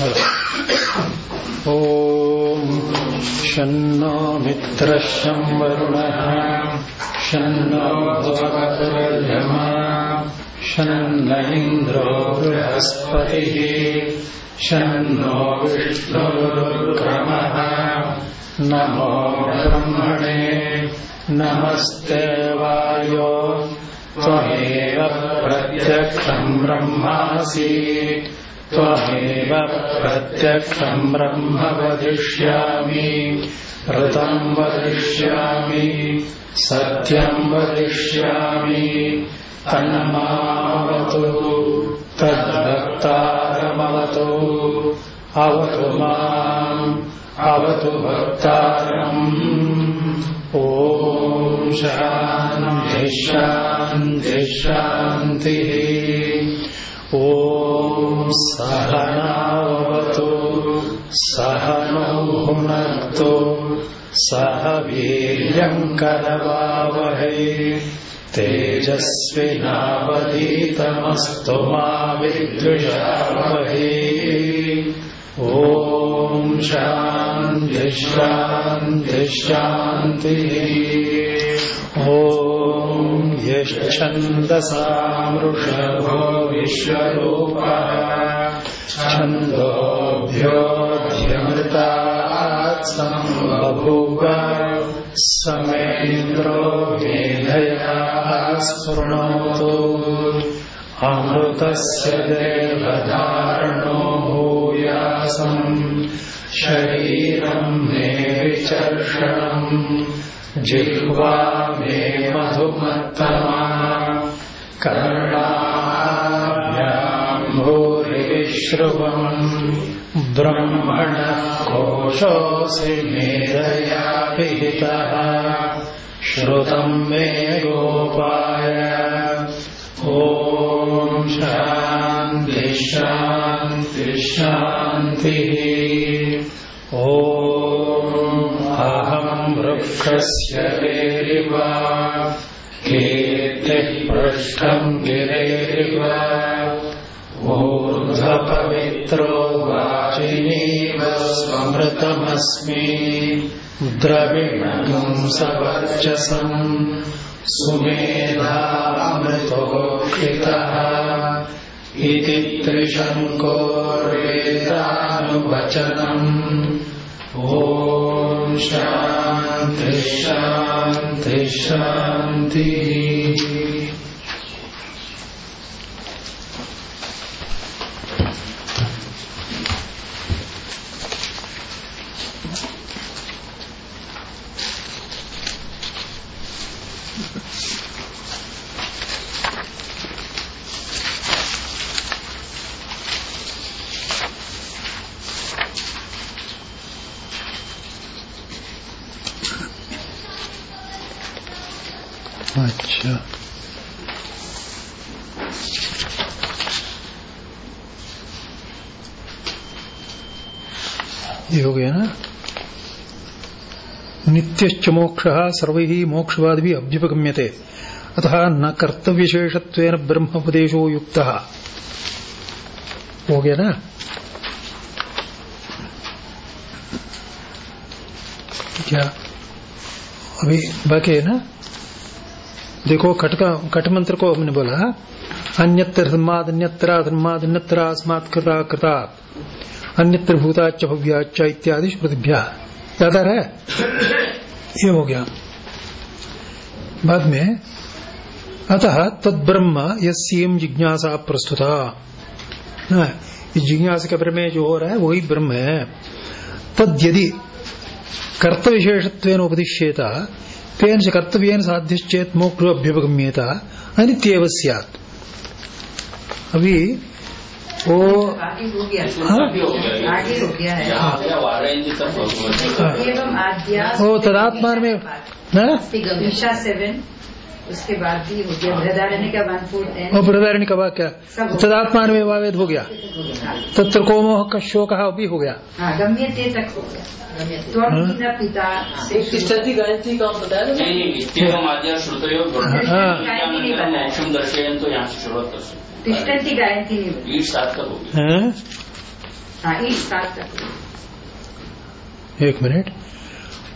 ॐ शन्नो मित्रशं वरुणः शन्नो भगवतर्यमा शन्न इन्द्रो बृहस्पतिः शन्नो विष्णुरुक्रमः नमो ब्रह्मणे नमस्ते वायो त्वमेव प्रत्यक्षम् ब्रह्मासि त्वमेव प्रत्यक्षम् ब्रह्म वदिष्यामि ऋतम् वदिष्यामि सत्यम् वदिष्यामि तन्मावतु तद्भक्तारमवतु अवतु माम् अवतु भक्तारम्। शान्तिः शान्तिः शान्तिः ॐ सहनावतु सहनौ भुनक्तु सह तेजस्विनावधीतमस्तु मा विद्विषावहै ॐ शान्तिः शान्तिः शान्तिः। ॐ यश्छन्दसामृषभो विश्वरूपः। छन्दोभ्योऽध्यमृतात् सम्बभूव समेन्द्रो मेधया स्फुर्णोतु अमृतस्य देवधारणो भूयासम्। शरीरम् मे विचर्षणम्। जिह्वा मे मधुमत्तमा कर्णाभ्याम् भूरिविश्रुवम् ब्रह्मणः कोशोऽसि मेधया पिहितः श्रुतम् मे गोपाय शान्ति, शान्तिः। ॐ अहम् वृक्षस्य वेरिव। कीर्तिः पृष्ठम् गिरेरिव। ऊर्ध्वपवित्रो वाचिनीव स्वमृतमस्मि। द्रविणम् सवर्चसम् सुमेधामृतोक्षितः इति त्रिशङ्कोर्वेदानुवचनम् ॐ शान्ति शान्ति शान्तिः अच्छा ये हो गया ना नित्यश्च मोक्ष, सर्वै मोक्षवाद भी अभ्युपगम्यते। अतः न कर्तव्यशेषत्वेन ब्रह्मोपदेशो युक्त। हो गया ना क्या अभी बाकी है ना देखो खट खट मंत्र को हमने बोला। अन्यत्र धर्माद अन्यत्र धर्माद अन्यत्र कृता कृता। अन्यत्र भूताच भव्याच इत्यादि श्रुतिभ्या। है? ये हो गया। बाद में, अतः तद्ब्रह्म यस्यम जिज्ञासा प्रस्तुता। इस जिज्ञासा के बारे जो हो रहा है, वही ब्रह्म है। तद यदि कर्तविशेषत्वेन उपदिश्येता, तेन च कर्तव्येन साध्यश्चेत मोक्ष अभ्युपगम्यता, अनित्यव सियात। अभी वो हो। गया हाँ? हो गया है वो तदात्मा में सेवन उसके बाद भी हो गया बृहदारण्य का वन फोर टेन वो बृहदारण्य का वाक्य तदात्मा में वावेद हो गया। तत्र को मोह का शोक भी हो गया। हाँ गम्य ते तक हो गया। त्वम न पिता से तिष्ठति गायत्री का बताया हाँ। तो यहाँ से शुरुआत कर सकते नहीं होगी हाँ? ईट एक मिनट।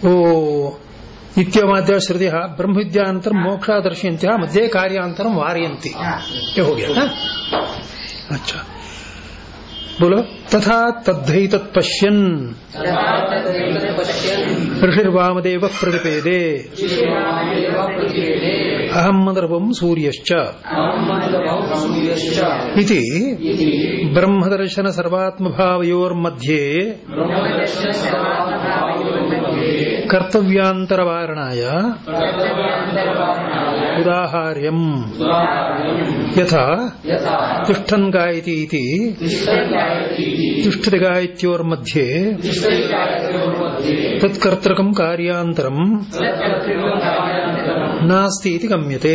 ओ इत्यमाद्य श्रुति ब्रह्म विद्यानंतर मोक्षा दर्शयंत्या मध्य कार्यांतरम वारयंती हाँ। ये हो गया ना अच्छा। बोलो। तथा तद्धि तत्पश्यन ऋषिर्वामदेव प्रतिपेदे। अहम मदर्वम सूर्यश्च। इति ब्रह्मदर्शन सर्वात्मभावयोर्मध्ये कर्तव्यान्तरवारणाय उदाहार्यम्। यथा तिष्ठन् गायति तिष्ठति गायत्योर्मध्ये नास्ति इति गम्यते।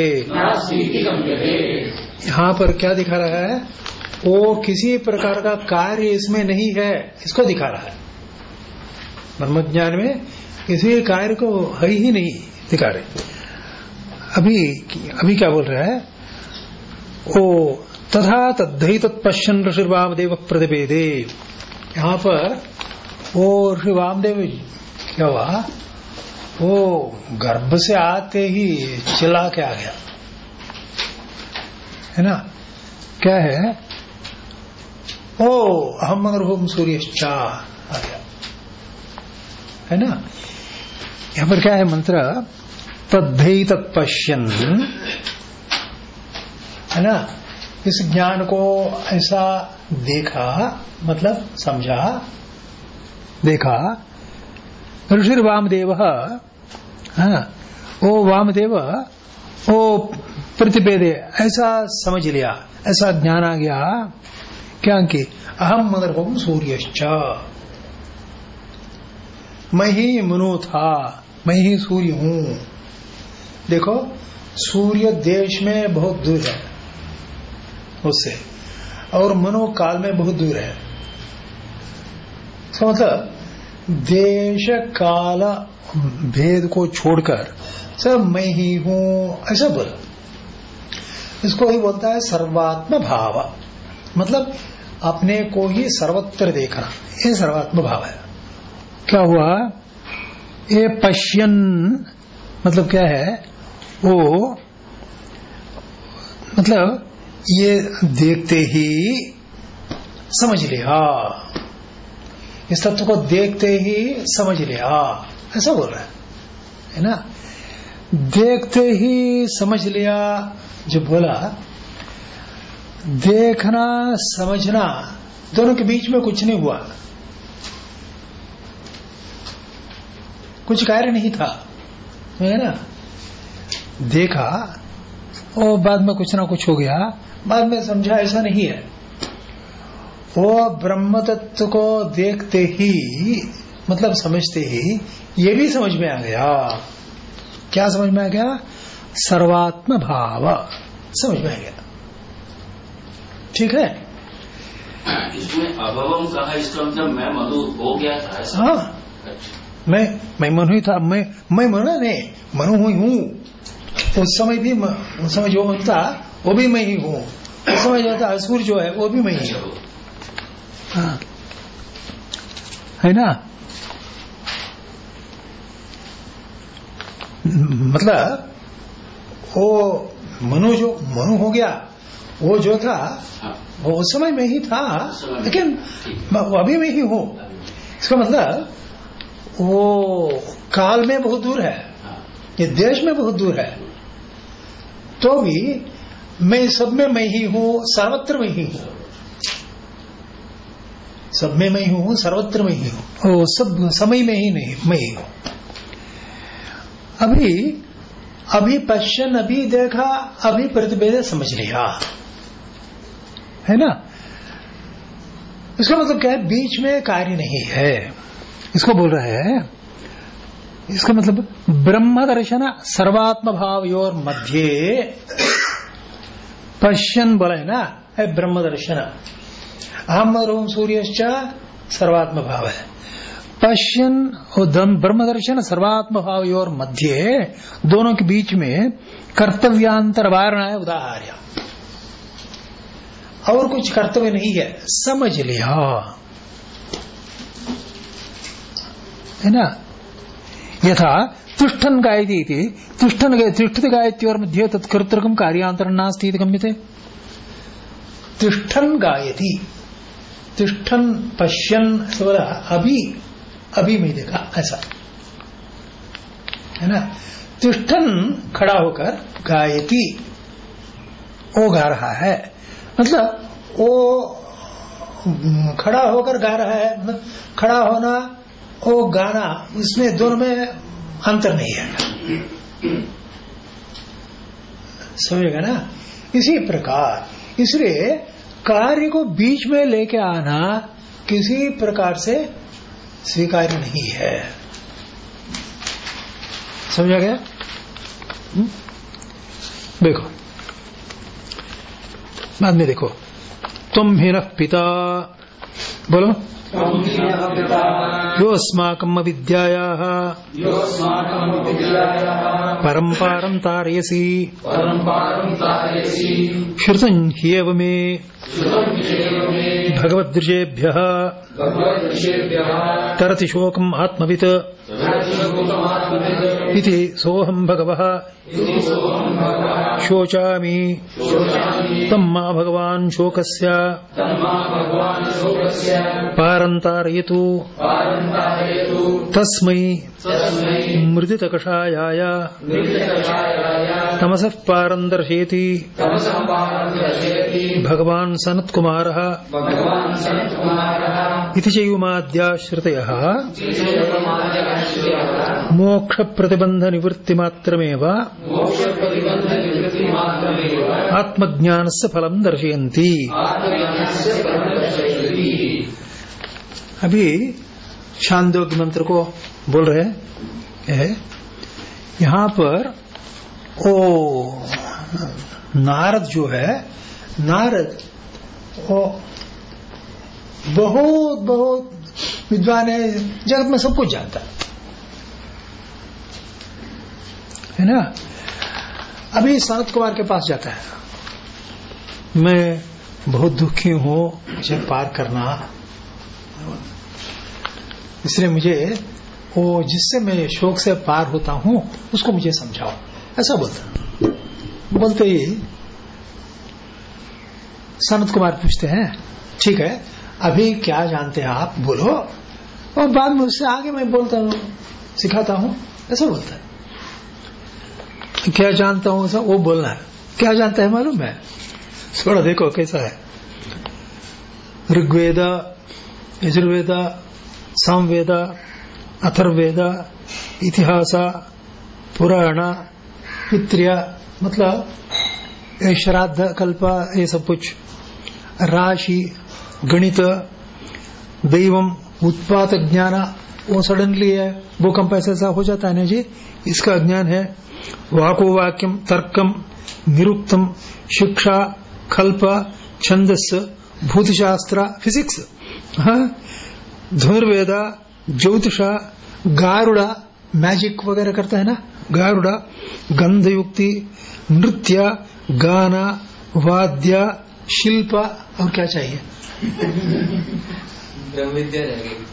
यहाँ पर क्या दिखा रहा है? वो किसी प्रकार का कार्य इसमें नहीं है इसको दिखा रहा है। ब्रह्मज्ञान में किसी कार्य को है ही नहीं दिखा रहे। अभी अभी क्या बोल रहा है? ओ तथा तद्धि तत्पश्यन ऋषि वामदेव प्रतिपेदे। यहाँ पर वो ऋषि वामदेव क्या हुआ? वो गर्भ से आते ही चिल्ला के आ गया। है ना? क्या है? ओ, अहम मगर होम सूर्य आ गया। है ना? यहाँ पर क्या है मंत्र? तद्धि तत्पश्यन है ना? इस ज्ञान को ऐसा देखा मतलब समझा, देखा। ऋषि वामदेव हाँ, ओ वामदेव ओ प्रतिपेदे ऐसा समझ लिया ऐसा ज्ञान आ गया क्या कि अहम मदर होम सूर्यश्च। मैं ही मनु था मैं ही सूर्य हूँ। देखो सूर्य देश में बहुत दूर है उससे और मनो काल में बहुत दूर है। मतलब देश काल भेद को छोड़कर सब मैं ही हूँ, ऐसा बोला। इसको ही बोलता है सर्वात्म भाव। मतलब अपने को ही सर्वत्र देखना, ये सर्वात्म भाव है। क्या हुआ? ये पश्यन मतलब क्या है? वो मतलब ये देखते ही समझ लिया। इस तत्व को देखते ही समझ लिया। ऐसा बोल रहा है। है ना? देखते ही समझ लिया, जो बोला, देखना, समझना, दोनों के बीच में कुछ नहीं हुआ। कुछ कार्य नहीं था। है ना? देखा और बाद में कुछ ना कुछ हो गया। बाद में समझा, ऐसा नहीं है। वो ब्रह्म तत्व को देखते ही मतलब समझते ही ये भी समझ में आ गया। क्या समझ में आ गया? सर्वात्म भाव समझ में आ गया। ठीक है? इसमें अभवम कहा इसका मतलब मैं मधु हो गया था ऐसा? हाँ। अच्छा। मैं मैं मनु ही था मैं मैं मनु नहीं मनु हुई हूँ। उस समय भी म- उस समय जो था वो भी मैं ही हूँ। उस समय जो था असुर जो है वो भी मैं ही हूँ। हाँ। है ना? मतलब वो मनु जो मनु हो गया वो जो था हाँ। वो उस समय में ही था। लेकिन वो अभी में ही हूँ। इसका मतलब वो काल में बहुत दूर है हाँ। ये देश में बहुत दूर है। तो भी मैं सब में मैं ही हूँ सर्वत्र में ही हूँ। सब में मैं ही हूँ सर्वत्र में ही हूँ। सब समय में ही नहीं मैं ही हूँ। अभी अभी पश्चन अभी देखा, अभी प्रतिवेद समझ लिया। है ना? इसका मतलब क्या है? बीच में कार्य नहीं है। इसको बोल रहे हैं, इसका मतलब ब्रह्म दर्शन सर्वात्म भाव योर मध्य। पश्चन बोला है ना? है ब्रह्म दर्शन। हम रोम सूर्यश्च सर्वात्म भाव है। पश्यन और दम ब्रह्म दर्शन सर्वात्म भाव योर मध्य दोनों के बीच में कर्तव्यांतर वारणा है, उदाहरण और कुछ कर्तव्य नहीं है, समझ लिया। है ना? यथा तिष्ठन गायति इति। तिष्ठन तिष्ठति गायत्योर मध्ये तत्कर्तृकम कार्यांतरण नास्ति इति गम्यते। तिष्ठन गायति। तिष्ठन पश्यन अभी अभी में देखा, ऐसा। है ना? तिष्ठन खड़ा होकर गायति। वो गा रहा है। मतलब वो खड़ा होकर गा रहा है। मतलब खड़ा होना वो गाना, इसमें दोनों में अंतर नहीं है। समझेगा ना? इसी प्रकार, इसलिए कार्य को बीच में लेके आना किसी प्रकार से स्वीकार्य नहीं है। समझा गया? हुँ? देखो बाद में देखो। तुम हिन पिता बोलो। योऽस्माकम् अविद्यायाः। परम्पारम् तारयसि। श्रुतम् ह्येव मे भगवदृशेभ्यः तरति शोकम् आत्मवित्। इति भगवः। शोचामि। तम मा भगवान् शोकस्य। पारन्तारयतु। तस्मै मृदितकषायाय। तमसः पारन्दर्शेति भगवान् सनत्कुमारः। इति चैवमाद्याश्रितयः। मोक्षप्रतिबन्धनिवृत्तिमात्रमेव। आत्मज्ञानस्य फलम् दर्शयन्ति। अभी छांदोग्य मंत्र को बोल रहे हैं। यहाँ पर ओ, नारद जो है, नारद वो बहुत बहुत विद्वान है, जगत में सब कुछ जानता है। ना? अभी सनत कुमार के पास जाता है। मैं बहुत दुखी हूँ मुझे पार करना। इसलिए मुझे वो जिससे मैं शोक से पार होता हूँ, उसको मुझे समझाओ। ऐसा बोलता बोलते ही सनत कुमार पूछते हैं, ठीक है, अभी क्या जानते हैं आप? बोलो। और बाद में उससे आगे मैं बोलता हूँ, सिखाता हूँ, ऐसा बोलता है। क्या जानता हूँ वो बोलना है। क्या जानता है मालूम है? थोड़ा देखो कैसा है। ऋग्वेद, यजुर्वेद सामवेद अथर्वेद इतिहास, पुराण पित्र्य मतलब श्राद्ध, कल्प, ये सब कुछ। राशि, गणित, दैवम, उत्पात ज्ञान, वो सडनली है भूकंप ऐसा ऐसा हो जाता है ना जी, इसका ज्ञान है। वाको वाक्यम तर्कम, निरुक्तम, शिक्षा, कल्प, छंदस, भूतशास्त्र फिजिक्स हाँ? धनुर्वेद, ज्योतिष, गारुड़ा मैजिक वगैरह करता है ना। गारुड़ा गंध युक्ति नृत्य गाना वाद्य शिल्प और क्या चाहिए विद्या रहेगी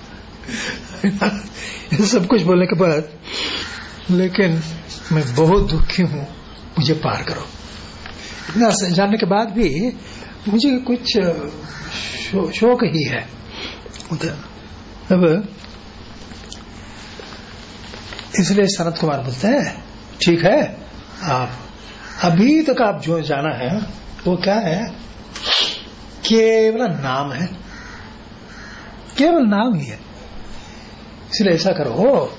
ये सब कुछ बोलने के बाद लेकिन मैं बहुत दुखी हूँ मुझे पार करो इतना जानने के बाद भी मुझे कुछ शो, शौक ही है अब इसलिए सनत कुमार बोलते हैं, ठीक है, आप, अभी तक आप जो जाना है, वो क्या है? केवल नाम है। केवल नाम ही है। इसलिए ऐसा करो,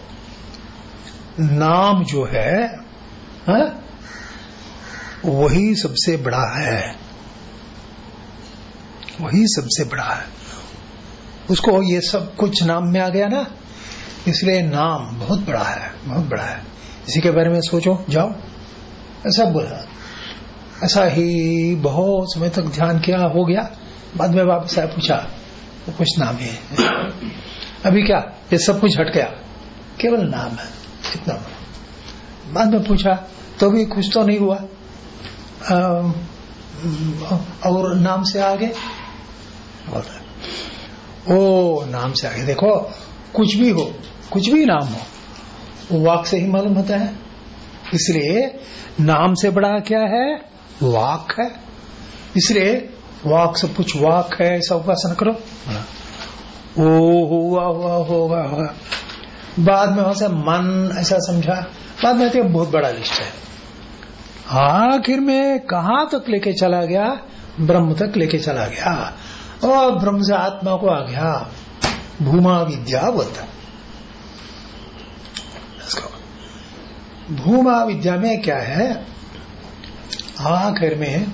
नाम जो है, हा? वही सबसे बड़ा है। वही सबसे बड़ा है। उसको ये सब कुछ नाम में आ गया ना? इसलिए नाम बहुत बड़ा है बहुत बड़ा है। इसी के बारे में सोचो जाओ। ऐसा बोला। ऐसा ही बहुत समय तक ध्यान किया हो गया। बाद में वापस आया पूछा वो कुछ नाम है? अभी क्या? ये सब कुछ हट गया। केवल नाम है इतना बड़ा। बाद में पूछा तो भी कुछ तो नहीं हुआ? आ, और नाम से आगे? बोलता ओ नाम से आगे देखो कुछ भी हो कुछ भी नाम हो, वो वाक से ही मालूम होता है। इसलिए नाम से बड़ा क्या है? वाक है। इसलिए वाक से कुछ वाक है, ऐसा उपासना करो। ओ, हुआ हुआ होगा होगा बाद में वहाँ से मन, ऐसा समझा। बाद में बहुत बड़ा लिस्ट है। आखिर में कहा तक लेके चला गया? ब्रह्म तक लेके चला गया। और ब्रह्म से आत्मा को आ गया। भूमा विद्या बोलता इसको भूमा विद्या में क्या है? आखिर में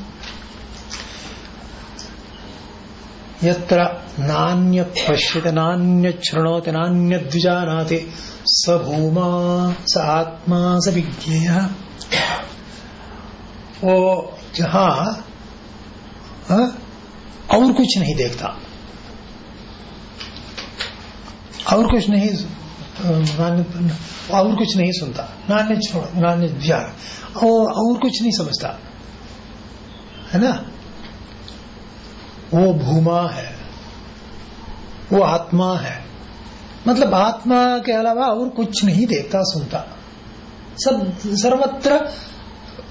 यत्र नान्य पश्यत नान्य शृणोति नान्य द्विजानाति स भूमा स आत्मा स विज्ञेय। वो जहाँ हाँ, और कुछ नहीं देखता। और कुछ नहीं नान्य और कुछ नहीं सुनता। नान्य छोड़ नान्य ज्ञान और, और कुछ नहीं समझता। है ना? वो भूमा है। वो आत्मा है। मतलब आत्मा के अलावा और कुछ नहीं देखता सुनता। सब सर्वत्र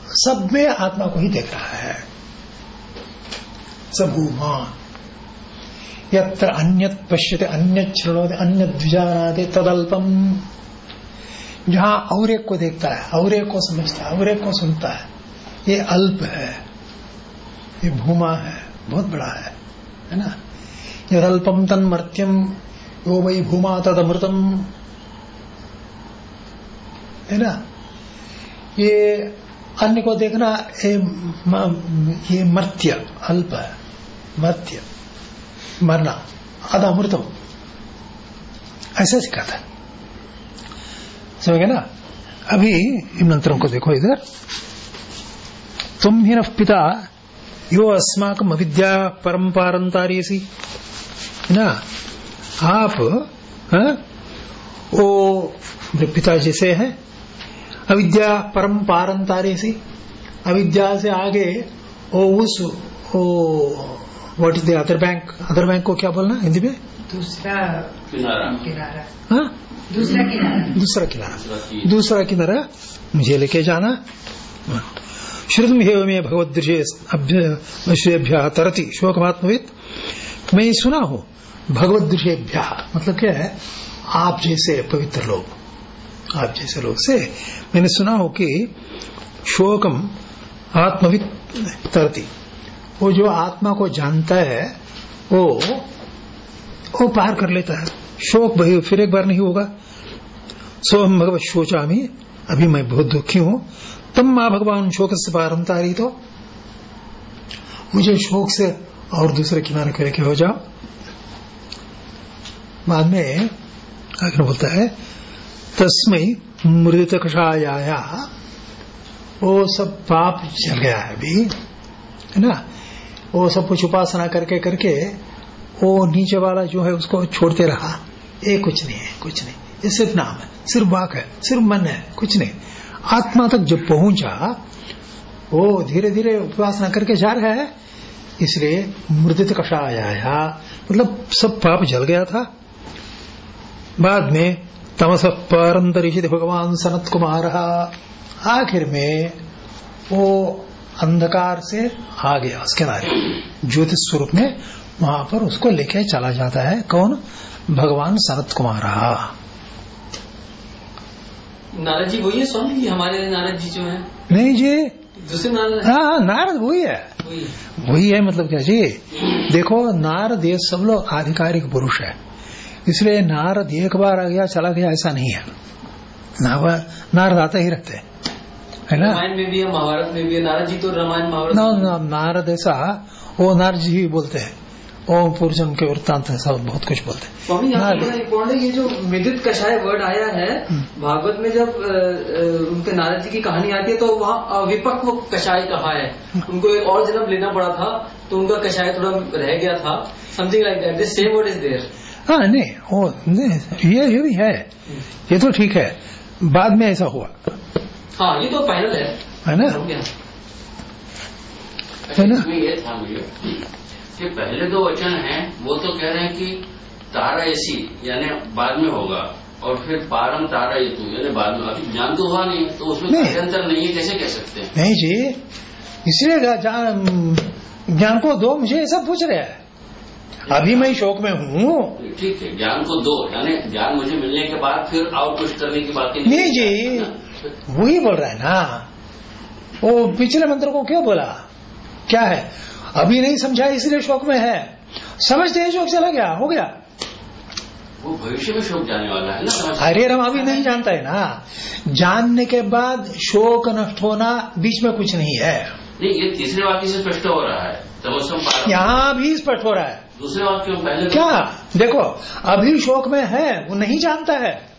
सब में आत्मा को ही देख रहा है। सब सबूमा यत्र अन्यत पश्यते अन्य श्रणोते अन्य द्विजानाते तदल्पम। जहाँ और एक को देखता है और एक को समझता है और एक को सुनता है ये अल्प है ये भूमा है बहुत बड़ा है है ना? यदल्पम तन्मर्त्यम यो वही भूमा तदमृतम है ना? ये अन्य को देखना ये, ये मर्त्य अल्प है मर्त्य। मरना अदा अमृतम ऐसे सिखाता है। समझ ना? अभी इन को देखो इधर। तुम ही न पिता, यो अस्माक अविद्या परम्पारंतारियसी। ना? आप, हा? वो पिता जैसे है। अविद्या परम पारंतारियसी अविद्या से आगे वो उस वो what is the other bank other bank को क्या बोलना हिंदी में? दूसरा किनारा। किनारा। हाँ? दूसरा किनारा। दूसरा किनारा। दूसरा किनारा। मुझे लेके जाना। श्रुतम हेव में भगवदृश्यभ्य तरती। शोकमात्मविद मैं ये सुना हूँ। भगवत दृश्यभ्य मतलब क्या है? आप जैसे पवित्र लोग। आप जैसे लोग से। मैंने सुना हो कि शोकम आत्मवित तरती। वो जो आत्मा को जानता है, वो वो पार कर लेता है। शोक भाई फिर एक बार नहीं होगा। सो हम भगवत शोचामी, अभी मैं बहुत दुखी हूँ। तब माँ भगवान शोक से पारम रही तो? मुझे शोक से और दूसरे किनारे को लेके हो जाओ। बाद में आखिर बोलता है तस्मय कषाया वो सब पाप चल गया है अभी। है ना? वो सब कुछ उपासना करके करके वो नीचे वाला जो है उसको छोड़ते रहा। ये कुछ नहीं है, कुछ नहीं। ये सिर्फ़ नाम है, सिर्फ़ वाक है, सिर्फ़ मन है, कुछ नहीं। आत्मा तक जब पहुँचा, वो धीरे धीरे उपासना करके जा रहा है, इसलिए मृदित कषाया मतलब सब पाप जल गया था। बाद में तमस परंतरिषित भगवान सनत कुमार आखिर में वो अंधकार से आ गया उसके किनारे ज्योतिष स्वरूप में वहाँ पर उसको लेके चला जाता है। कौन? भगवान सनत कुमार। नारद जी वही है स्वामी जी हमारे नारद जी जो है। नहीं जी। दूसरे नारद हाँ हाँ नारद वही है। वही है। है मतलब क्या जी? देखो नारद ये सब लोग आधिकारिक पुरुष है। इसलिए नारद एक बार आ गया चला गया ऐसा नहीं है। नारद आते ही रहते हैं। है ना? रामायण में भी है महाभारत में भी है नारद जी तो रामायण महाभारत ना, ना, नारद ऐसा वो नारद जी ही बोलते हैं। ओम पूर्जन के वृत्तांत ऐसा बहुत कुछ बोलते हैं। स्वामी यहाँ है ये जो मिदित कषाय वर्ड आया है भागवत में जब उनके नारद जी की कहानी आती है तो वहाँ अविपक्व कषाय कहा है? उनको एक और जन्म लेना पड़ा था तो उनका कषाय थोड़ा रह गया था something like that this same word is there हाँ नहीं वो नहीं ये ये भी है। ये तो ठीक है। बाद में ऐसा हुआ। हाँ ये तो फाइनल है। है ना? हो ना? इसमें ये था मुझे कि पहले दो वचन हैं वो तो कह रहे हैं कि तारा ऐसी यानी बाद में होगा और फिर पारम तारा ये तू यानी बाद में। अभी ज्ञान तो हुआ नहीं तो उसमें। कार्यांतर नहीं है कैसे कह सकते हैं? नहीं जी इसलिए ज्ञान को दो मुझे ऐसा पूछ रहे हैं। अभी मैं शोक में हूँ। ठीक है ज्ञान को दो यानी ज्ञान मुझे मिलने के बाद फिर और कुछ करने की बात नहीं जी। वही बोल रहा है ना। वो पिछले मंत्र को क्यों बोला? क्या है? अभी नहीं समझा इसलिए शोक में है। समझते ही शोक चला गया हो गया। वो भविष्य में शोक जाने वाला है ना अरे हम अभी नहीं जानता है ना। जानने के बाद शोक नष्ट होना बीच में कुछ नहीं है। नहीं ये तीसरे वाक्य से स्पष्ट हो रहा है यहाँ भी स्पष्ट हो रहा है। दूसरे वाक्य में पहले क्या? देखो अभी शोक में है वो नहीं जानता है।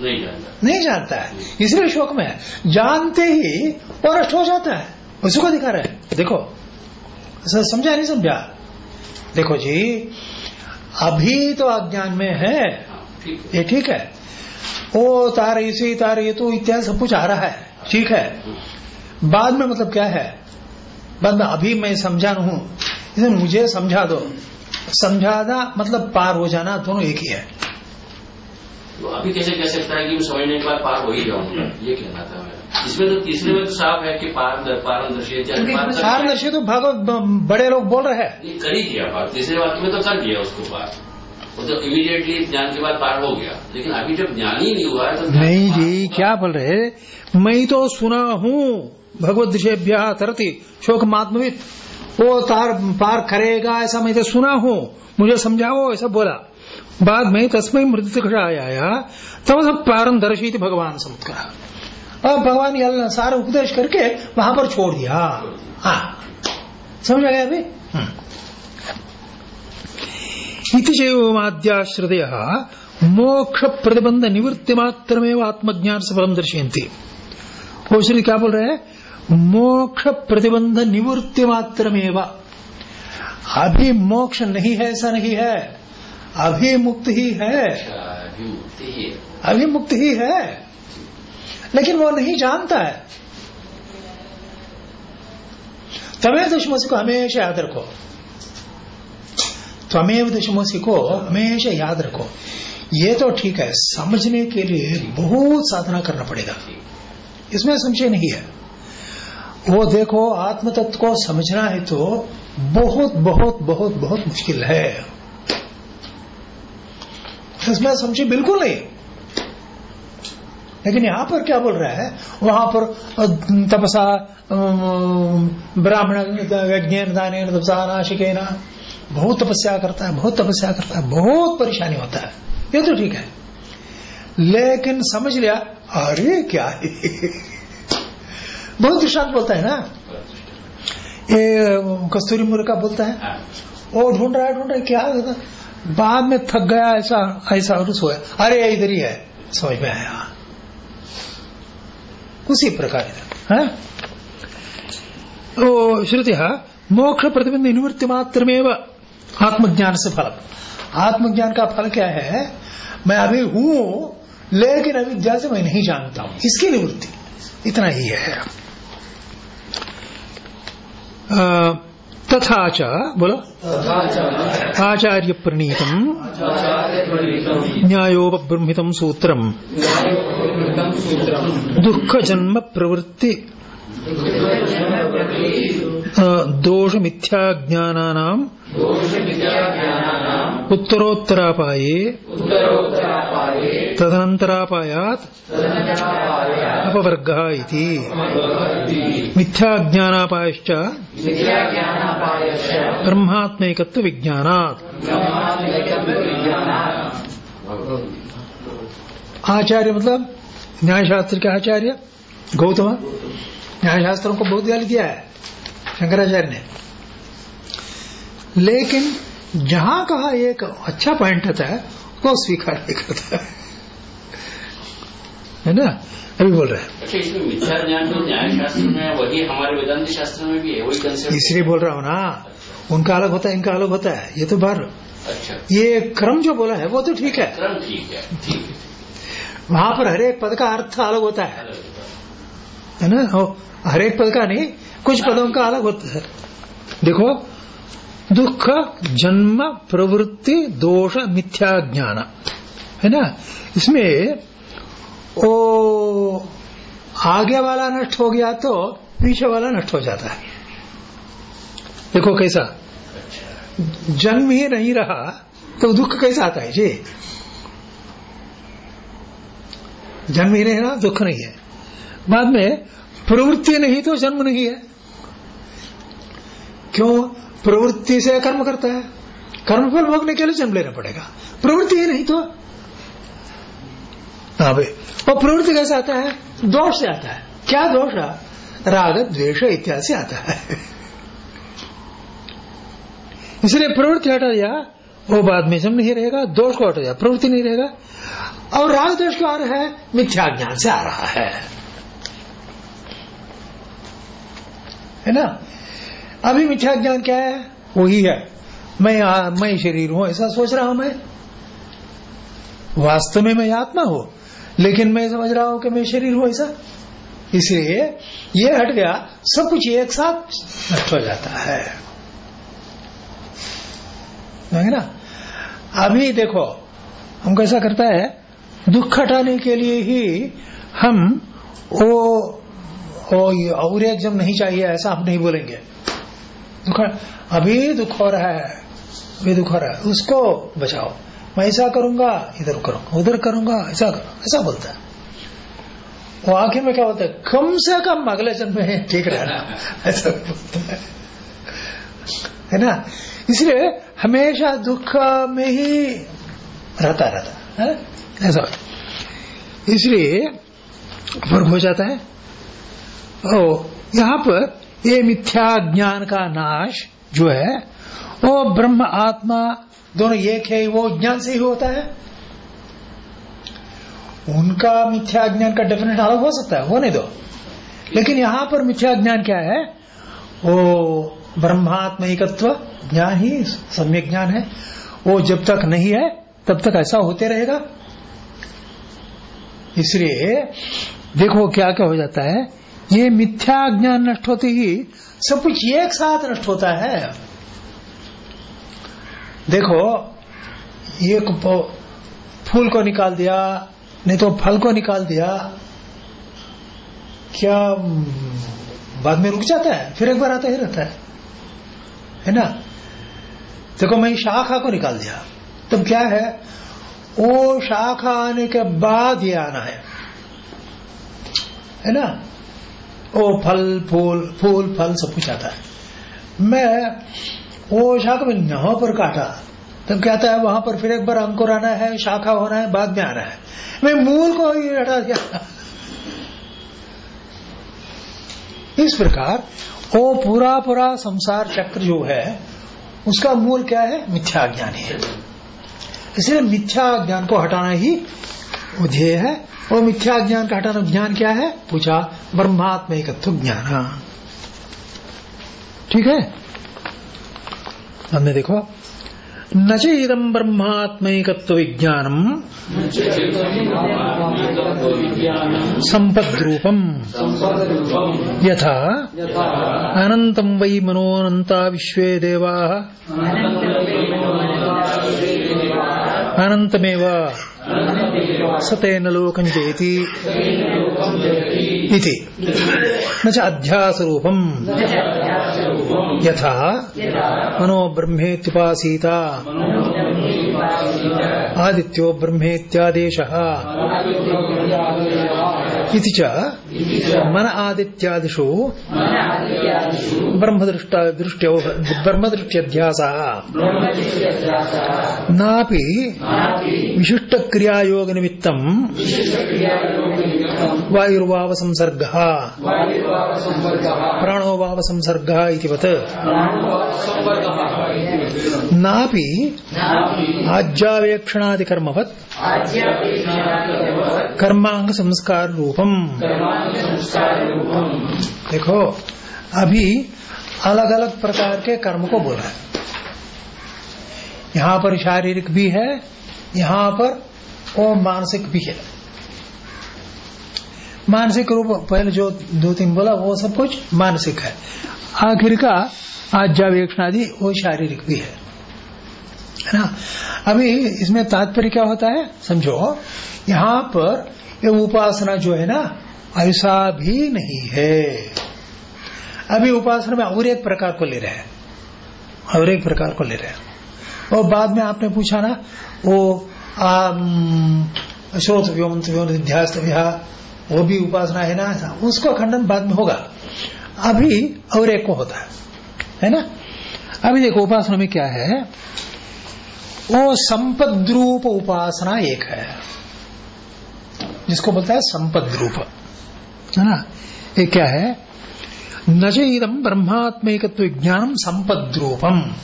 नहीं जानता नहीं जानता है। इसलिए शोक में जानते ही वो नष्ट हो जाता है। उसी को दिखा रहे हैं। देखो समझा नहीं समझा? देखो जी, अभी तो अज्ञान में है। ये ठीक है। ओ, तार, इसी तार, ये तो इत्यादि सब कुछ आ रहा है। ठीक है। बाद में मतलब क्या है? बाद में अभी मैं समझा नहीं हूँ। मुझे समझा दो। समझाना मतलब पार हो जाना दोनों एक ही है। तो अभी कैसे कह सकता है कि मैं समझने के बाद पार हो ही जाऊँगा? ये कहना था मेरा। इसमें तो तीसरे में तो साफ़ है कि पार पारदर्शी पारदर्शी तो भागवत बड़े लोग बोल रहे हैं। ये कर ही दिया पार। तीसरे वाक्य में तो कर दिया उसको पार। वो तो इमीडिएटली ज्ञान के बाद पार हो गया। लेकिन अभी जब ज्ञान ही नहीं हुआ है तो नहीं जी क्या बोल रहे मैं तो सुना हूँ भगवत दिशेभ्य तरती शोक मात्मवित। वो तार पार करेगा ऐसा मैं तो सुना हूँ। मुझे समझाओ ऐसा बोला। बाद में तस्मय मृत आया। तब सब पारदर्शी थी भगवान समुद्र अब भगवान ये सारा उपदेश करके वहाँ पर छोड़ दिया। समझ आ गया अभी? इति चैवमाद्याश्रदय मोक्ष प्रतिबंध निवृत्ति मात्रमेव आत्मज्ञान से फलम दर्शयंती श्री क्या बोल रहे हैं? मोक्ष प्रतिबंध निवृत्ति मात्रमेव। अभी मोक्ष नहीं है, ऐसा नहीं है। अभी मुक्त ही है। अच्छा, अभी ही है। मुक्त ही है। लेकिन वो नहीं जानता है। तमेव दशमसी को हमेशा याद रखो। त्वमेव दशमसी को हमेशा याद रखो। ये तो ठीक है समझने के लिए बहुत साधना करना पड़ेगा। इसमें संशय नहीं है। वो देखो आत्म तत्व को समझना है तो बहुत बहुत बहुत बहुत मुश्किल है। इसमें संशय बिल्कुल नहीं। लेकिन यहाँ पर क्या बोल रहा है? वहाँ पर तपसा ब्राह्मण ज्ञान दान तपसा नाशिके ना बहुत तपस्या करता है बहुत तपस्या करता है बहुत परेशानी होता है। ये तो ठीक है। लेकिन समझ लिया अरे क्या है? बहुत दृष्टांत बोलता है ना? ये कस्तूरी मुर्गा बोलता है। हाँ, वो ढूंढ रहा है ढूंढ रहा है क्या बाद में थक गया ऐसा ऐसा और सोया। अरे इधर ही है। समझ में आया। उसी प्रकार है? तो श्रुति मोक्ष प्रतिबंध निवृत्ति मात्र में आत्मज्ञान से फल आत्मज्ञान का फल क्या है? मैं अभी हूँ लेकिन अविद्या से मैं नहीं जानता हूँ। इसकी निवृत्ति। इतना ही है। अ, तथा च बोलो। आचार्य प्रणीत न्यायोपब्रह्मितम सूत्र दुख जन्म प्रवृत्ति। दोष मिथ्या ज्ञानानाम उत्तरोत्तरापाये तदनन्तरापायात् अपवर्गः इति। मिथ्याज्ञानापायश्च ब्रह्मात्मैकत्व विज्ञानात् आचार्य मतलब न्यायशास्त्र के आचार्य गौतम। न्यायशास्त्रों को बहुत गाली किया है शंकराचार्य ने। लेकिन जहाँ कहा एक अच्छा पॉइंट आता है वो स्वीकार नहीं करता है। है ना? अभी बोल रहे हैं। अच्छा इसमें मिथ्या ज्ञान तो न्याय में वही हमारे वेदांत शास्त्र में भी है वही कंसेप्ट इसलिए बोल रहा हूँ ना उनका अलग होता है इनका अलग होता है ये तो बार। अच्छा। ये क्रम जो बोला है वो तो ठीक है। क्रम ठीक है ठीक है। वहाँ पर हरेक पद का अर्थ अलग होता है। होता है। है ना? और हर एक पद का नहीं, कुछ पदों का अलग होता है। देखो, दुख, जन्म, प्रवृत्ति, दोष, मिथ्या, ज्ञान, है ना? इसमें, ओ, आगे वाला नष्ट हो गया तो पीछे वाला नष्ट हो जाता है। देखो कैसा? जन्म ही नहीं रहा तो दुख कैसा आता है? जी। जन्म ही नहीं रहा, दुख नहीं है। बाद में प्रवृत्ति नहीं तो जन्म नहीं है। क्यों? प्रवृत्ति से कर्म करता है। कर्मफल भोगने के लिए जन्म लेना पड़ेगा। प्रवृत्ति ही नहीं तो। हाँ भाई, और प्रवृत्ति कैसे आता है? दोष से आता है। क्या दोष है राग, द्वेष, इत्यादि से आता है। इसलिए प्रवृत्ति हटा दिया, वो बाद में जन्म नहीं रहेगा, दोष को हटा दिया, प्रवृत्ति नहीं रहेगा। और राग दोष क्यों आ रहा है? मिथ्या ज्ञान से आ रहा है। है ना? अभी मिथ्या ज्ञान क्या है? वही है। मैं आ, मैं शरीर हूँ ऐसा सोच रहा हूँ मैं। वास्तव में मैं आत्मा हूँ लेकिन मैं समझ रहा हूँ कि मैं शरीर हूँ ऐसा। इसलिए ये हट गया सब कुछ एक साथ नष्ट हो जाता है। ना? अभी देखो हम कैसा करता है? दुख हटाने के लिए ही हम वो, वो और एक जब नहीं चाहिए, ऐसा हम नहीं बोलेंगे। दुख अभी दुख हो रहा है, अभी दुख हो रहा है, उसको बचाओ। मैं ऐसा करूँगा, इधर करूँगा उधर करूँगा, ऐसा करूँगा ऐसा बोलता है। वो आखिर में क्या बोलता है? कम से कम अगले जन्म में ठीक रहना। ऐसा बोलता है। है ना? इसलिए हमेशा दुख में ही रहता रहता है। ऐसा। इसलिए फ़र्क हो जाता है। ओ, यहाँ पर ये मिथ्या ज्ञान का नाश जो है, वो ब्रह्म आत्मा दोनों एक है, वो ज्ञान से ही होता है। उनका मिथ्या ज्ञान का डेफिनेट अलग हो सकता है, वो नहीं दो। लेकिन यहाँ पर मिथ्या ज्ञान क्या है, वो ब्रह्मात्म ब्रह्मात्मिकत्व ज्ञान ही, सम्यक ज्ञान है। वो जब तक नहीं है, तब तक ऐसा होते रहेगा। इसलिए देखो क्या क्या हो जाता है ये मिथ्या ज्ञान नष्ट होते ही सब कुछ एक साथ नष्ट होता है। देखो एक फूल को निकाल दिया, नहीं तो फल को निकाल दिया, क्या बाद में रुक जाता है, फिर एक बार आता ही रहता है। है ना? देखो, मैं शाखा को निकाल दिया। तब क्या है? वो शाखा आने के बाद ये आना है। है ना? वो फल, फूल फूल, फल सब कुछ आता है। मैं वो शाखा में यहाँ पर काटा तब क्या आता है, वहाँ पर फिर एक बार अंकुर आना है, शाखा होना है, बाद में आना है। मैं मूल को ही हटा दिया। इस प्रकार वो पूरा पूरा संसार चक्र जो है, उसका मूल क्या है? मिथ्या ज्ञान है। इसलिए मिथ्या ज्ञान को हटाना ही ध्येय है। और मिथ्या ज्ञान का हटाना ज्ञान क्या है? पूछा ब्रह्मात्मिकत्व ज्ञान। ठीक है? हमने देखो। न चेदम ब्रह्मात्मिकत्व विज्ञानम संपद्रूपम। यथा। अनंतम वै मनोनंता विश्वे देवा। अनंतमेव सतेन लोकं जयति इति। न मनो ब्रह्मेत्युपासीत आदित्यो ब्रह्मेत्यादेशः। इति च मन आदित्यादिषु ब्रह्मदृष्टा दृष्ट्यो ब्रह्मदृष्ट्यध्यासः। नापि विशिष्टक्रियायोग निमित्तम् वायुर्वाव संसर्गः प्राणो वाव संसर्गः इतिवत् नापि आज्यावेक्षणादिकर्मवत् कर्मांग संस्कार रूपम देखो अभी अलग अलग प्रकार के कर्म को बोला है। यहाँ पर शारीरिक भी है यहाँ पर वो मानसिक भी है। मानसिक रूप पहले जो दो तीन बोला वो सब कुछ मानसिक है। आखिर का आज्ञावेक्षणादि वो शारीरिक भी है। है ना? अभी इसमें तात्पर्य क्या होता है? समझो, यहाँ पर ये उपासना जो है ना, ऐसा भी नहीं है। अभी उपासना में और एक प्रकार को ले रहे हैं। और एक प्रकार को ले रहे हैं। और बाद में आपने पूछा ना, वो श्रोत व्योमंत व्योध्यास्त वो भी उपासना है ना, ऐसा। उसको खंडन बाद में होगा। अभी और एक को होता है। है ना? अभी देखो, उपासना में क्या है? वो संपद्रूप उपासना एक है। जिसको बोलता है संपद्रूप। है ना? ये क्या है? नचेदम ब्रह्मात्मिकत्व ज्ञानम संपद्रूपम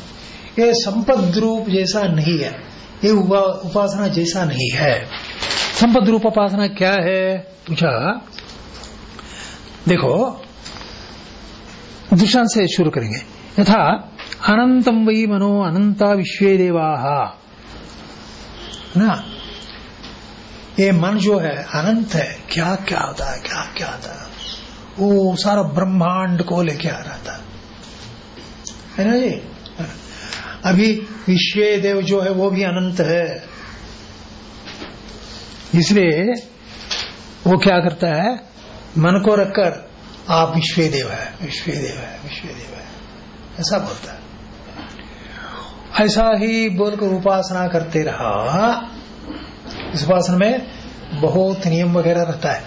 ये संपद्रूप जैसा नहीं है। ये उपासना जैसा नहीं है। संपद रूप उपासना क्या है? पूछा। देखो दृष्टांत से शुरू करेंगे। यथा अनंतम वही मनो अनंता विश्व देवा। ना? ये मन जो है, अनंत है, क्या क्या होता है, क्या क्या होता है? वो सारा ब्रह्मांड को लेके आ रहा था। है ना जी? अभी विश्व देव जो है, वो भी अनंत है। इसलिए वो क्या करता है? मन को रखकर, आप विश्व देव है, विश्व देव है, विश्व देव है। ऐसा बोलता है। ऐसा ही बोलकर उपासना करते रहा। इस उपासना में बहुत नियम वगैरह रहता है।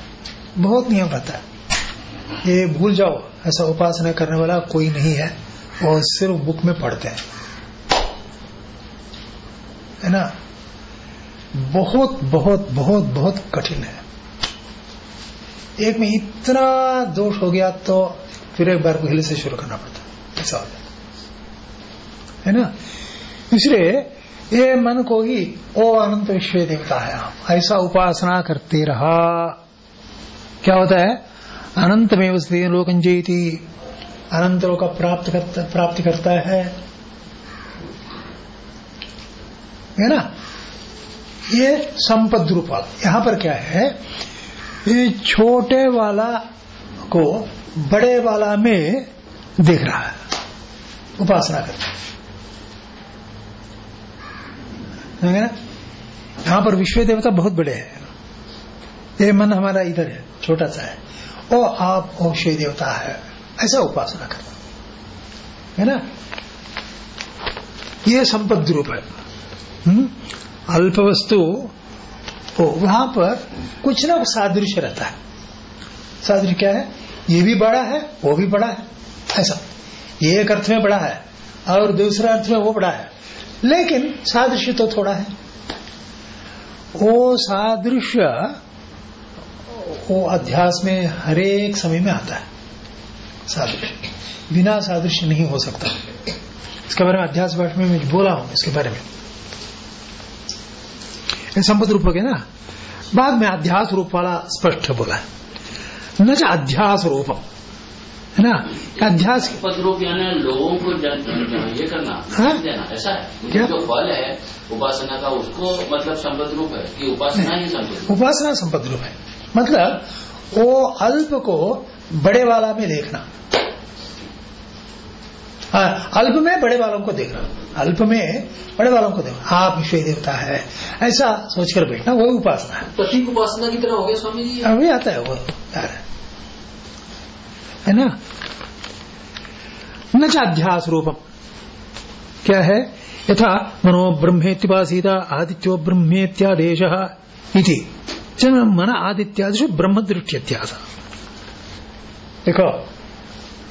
बहुत नियम रहता है। ये भूल जाओ, ऐसा उपासना करने वाला कोई नहीं है और सिर्फ़ बुक में पढ़ते हैं। है ना? बहुत बहुत बहुत बहुत कठिन है। एक में इतना दोष हो गया तो फिर एक बार पहले से शुरू करना पड़ता है। ऐसा हो। जाता है ना? इसलिए ये मन को ही, ओ अनंत विश्व देवता है ऐसा उपासना करते रहा। क्या होता है? अनंत में वसते लोकन जयती अनंत का प्राप्त करता, प्राप्ति करता है। है ना? ये संपद रूप यहाँ पर क्या है? ये छोटे वाला को बड़े वाला में देख रहा है। उपासना करता है। ना? यहाँ पर विश्व देवता बहुत बड़े हैं। ये मन हमारा इधर है, छोटा सा है। ओ, आप ओ शिव देवता है। ऐसा उपासना करना। है ना? ये संपद रूप है। हम्म? अल्प वस्तु हो वहाँ पर कुछ ना कुछ सादृश्य रहता है। सादृश्य क्या है? ये भी बड़ा है, वो भी बड़ा है। ऐसा। ये एक अर्थ में बड़ा है, और दूसरा अर्थ में वो बड़ा है। लेकिन सादृश्य तो थोड़ा है। वो सादृश्य वो अध्यास में हरेक समय में आता है। सादृश्य, बिना सादृश्य नहीं हो सकता। इसके बारे में अध्यास बैठ में मैं बोला हूँ, इसके बारे में। संपद रूप हो ना? बाद में अध्यास रूप वाला स्पष्ट बोला है। न अध्यास रूप है ना? अध्यास पद रूप यानी लोगों को ये करना। हाँ? देना ऐसा है? क्या? जो फल है उपासना का उसको मतलब संपद रूप है। कि उपासना ही संपद उपासना संपद रूप है। मतलब वो अल्प को बड़े वाला में देखना। हाँ अल्प में बड़े वालों को देखना। अल्प में बड़े वालों को देखना। आप विश्व देवता है। ऐसा सोचकर बैठना वही उपासना है। प्रतीक उपासना की तरह हो गया स्वामी जी। अभी आता है वो यार है ना? न अध्यास रूपम क्या है? यथा मनो ब्रह्मेत्युपासीता आदित्यो ब्रह्मेत्यादेश मन आदित्यादिश ब्रह्म दृष्टियत्यास देखो,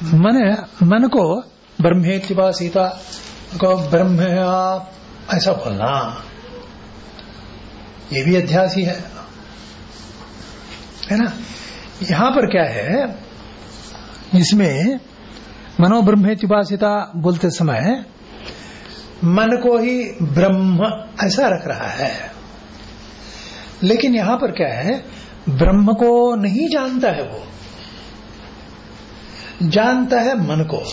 मन मन को ब्रह्मेत्युपासीता, को ब्रह्म, ऐसा बोलना। ये भी अध्यास ही है। है ना? यहाँ पर क्या है? इसमें मनोब्रह्मेत्युपासिता बोलते समय मन को ही ब्रह्म ऐसा रख रहा है। लेकिन यहाँ पर क्या है? ब्रह्म को नहीं जानता है वो। जानता है मन को।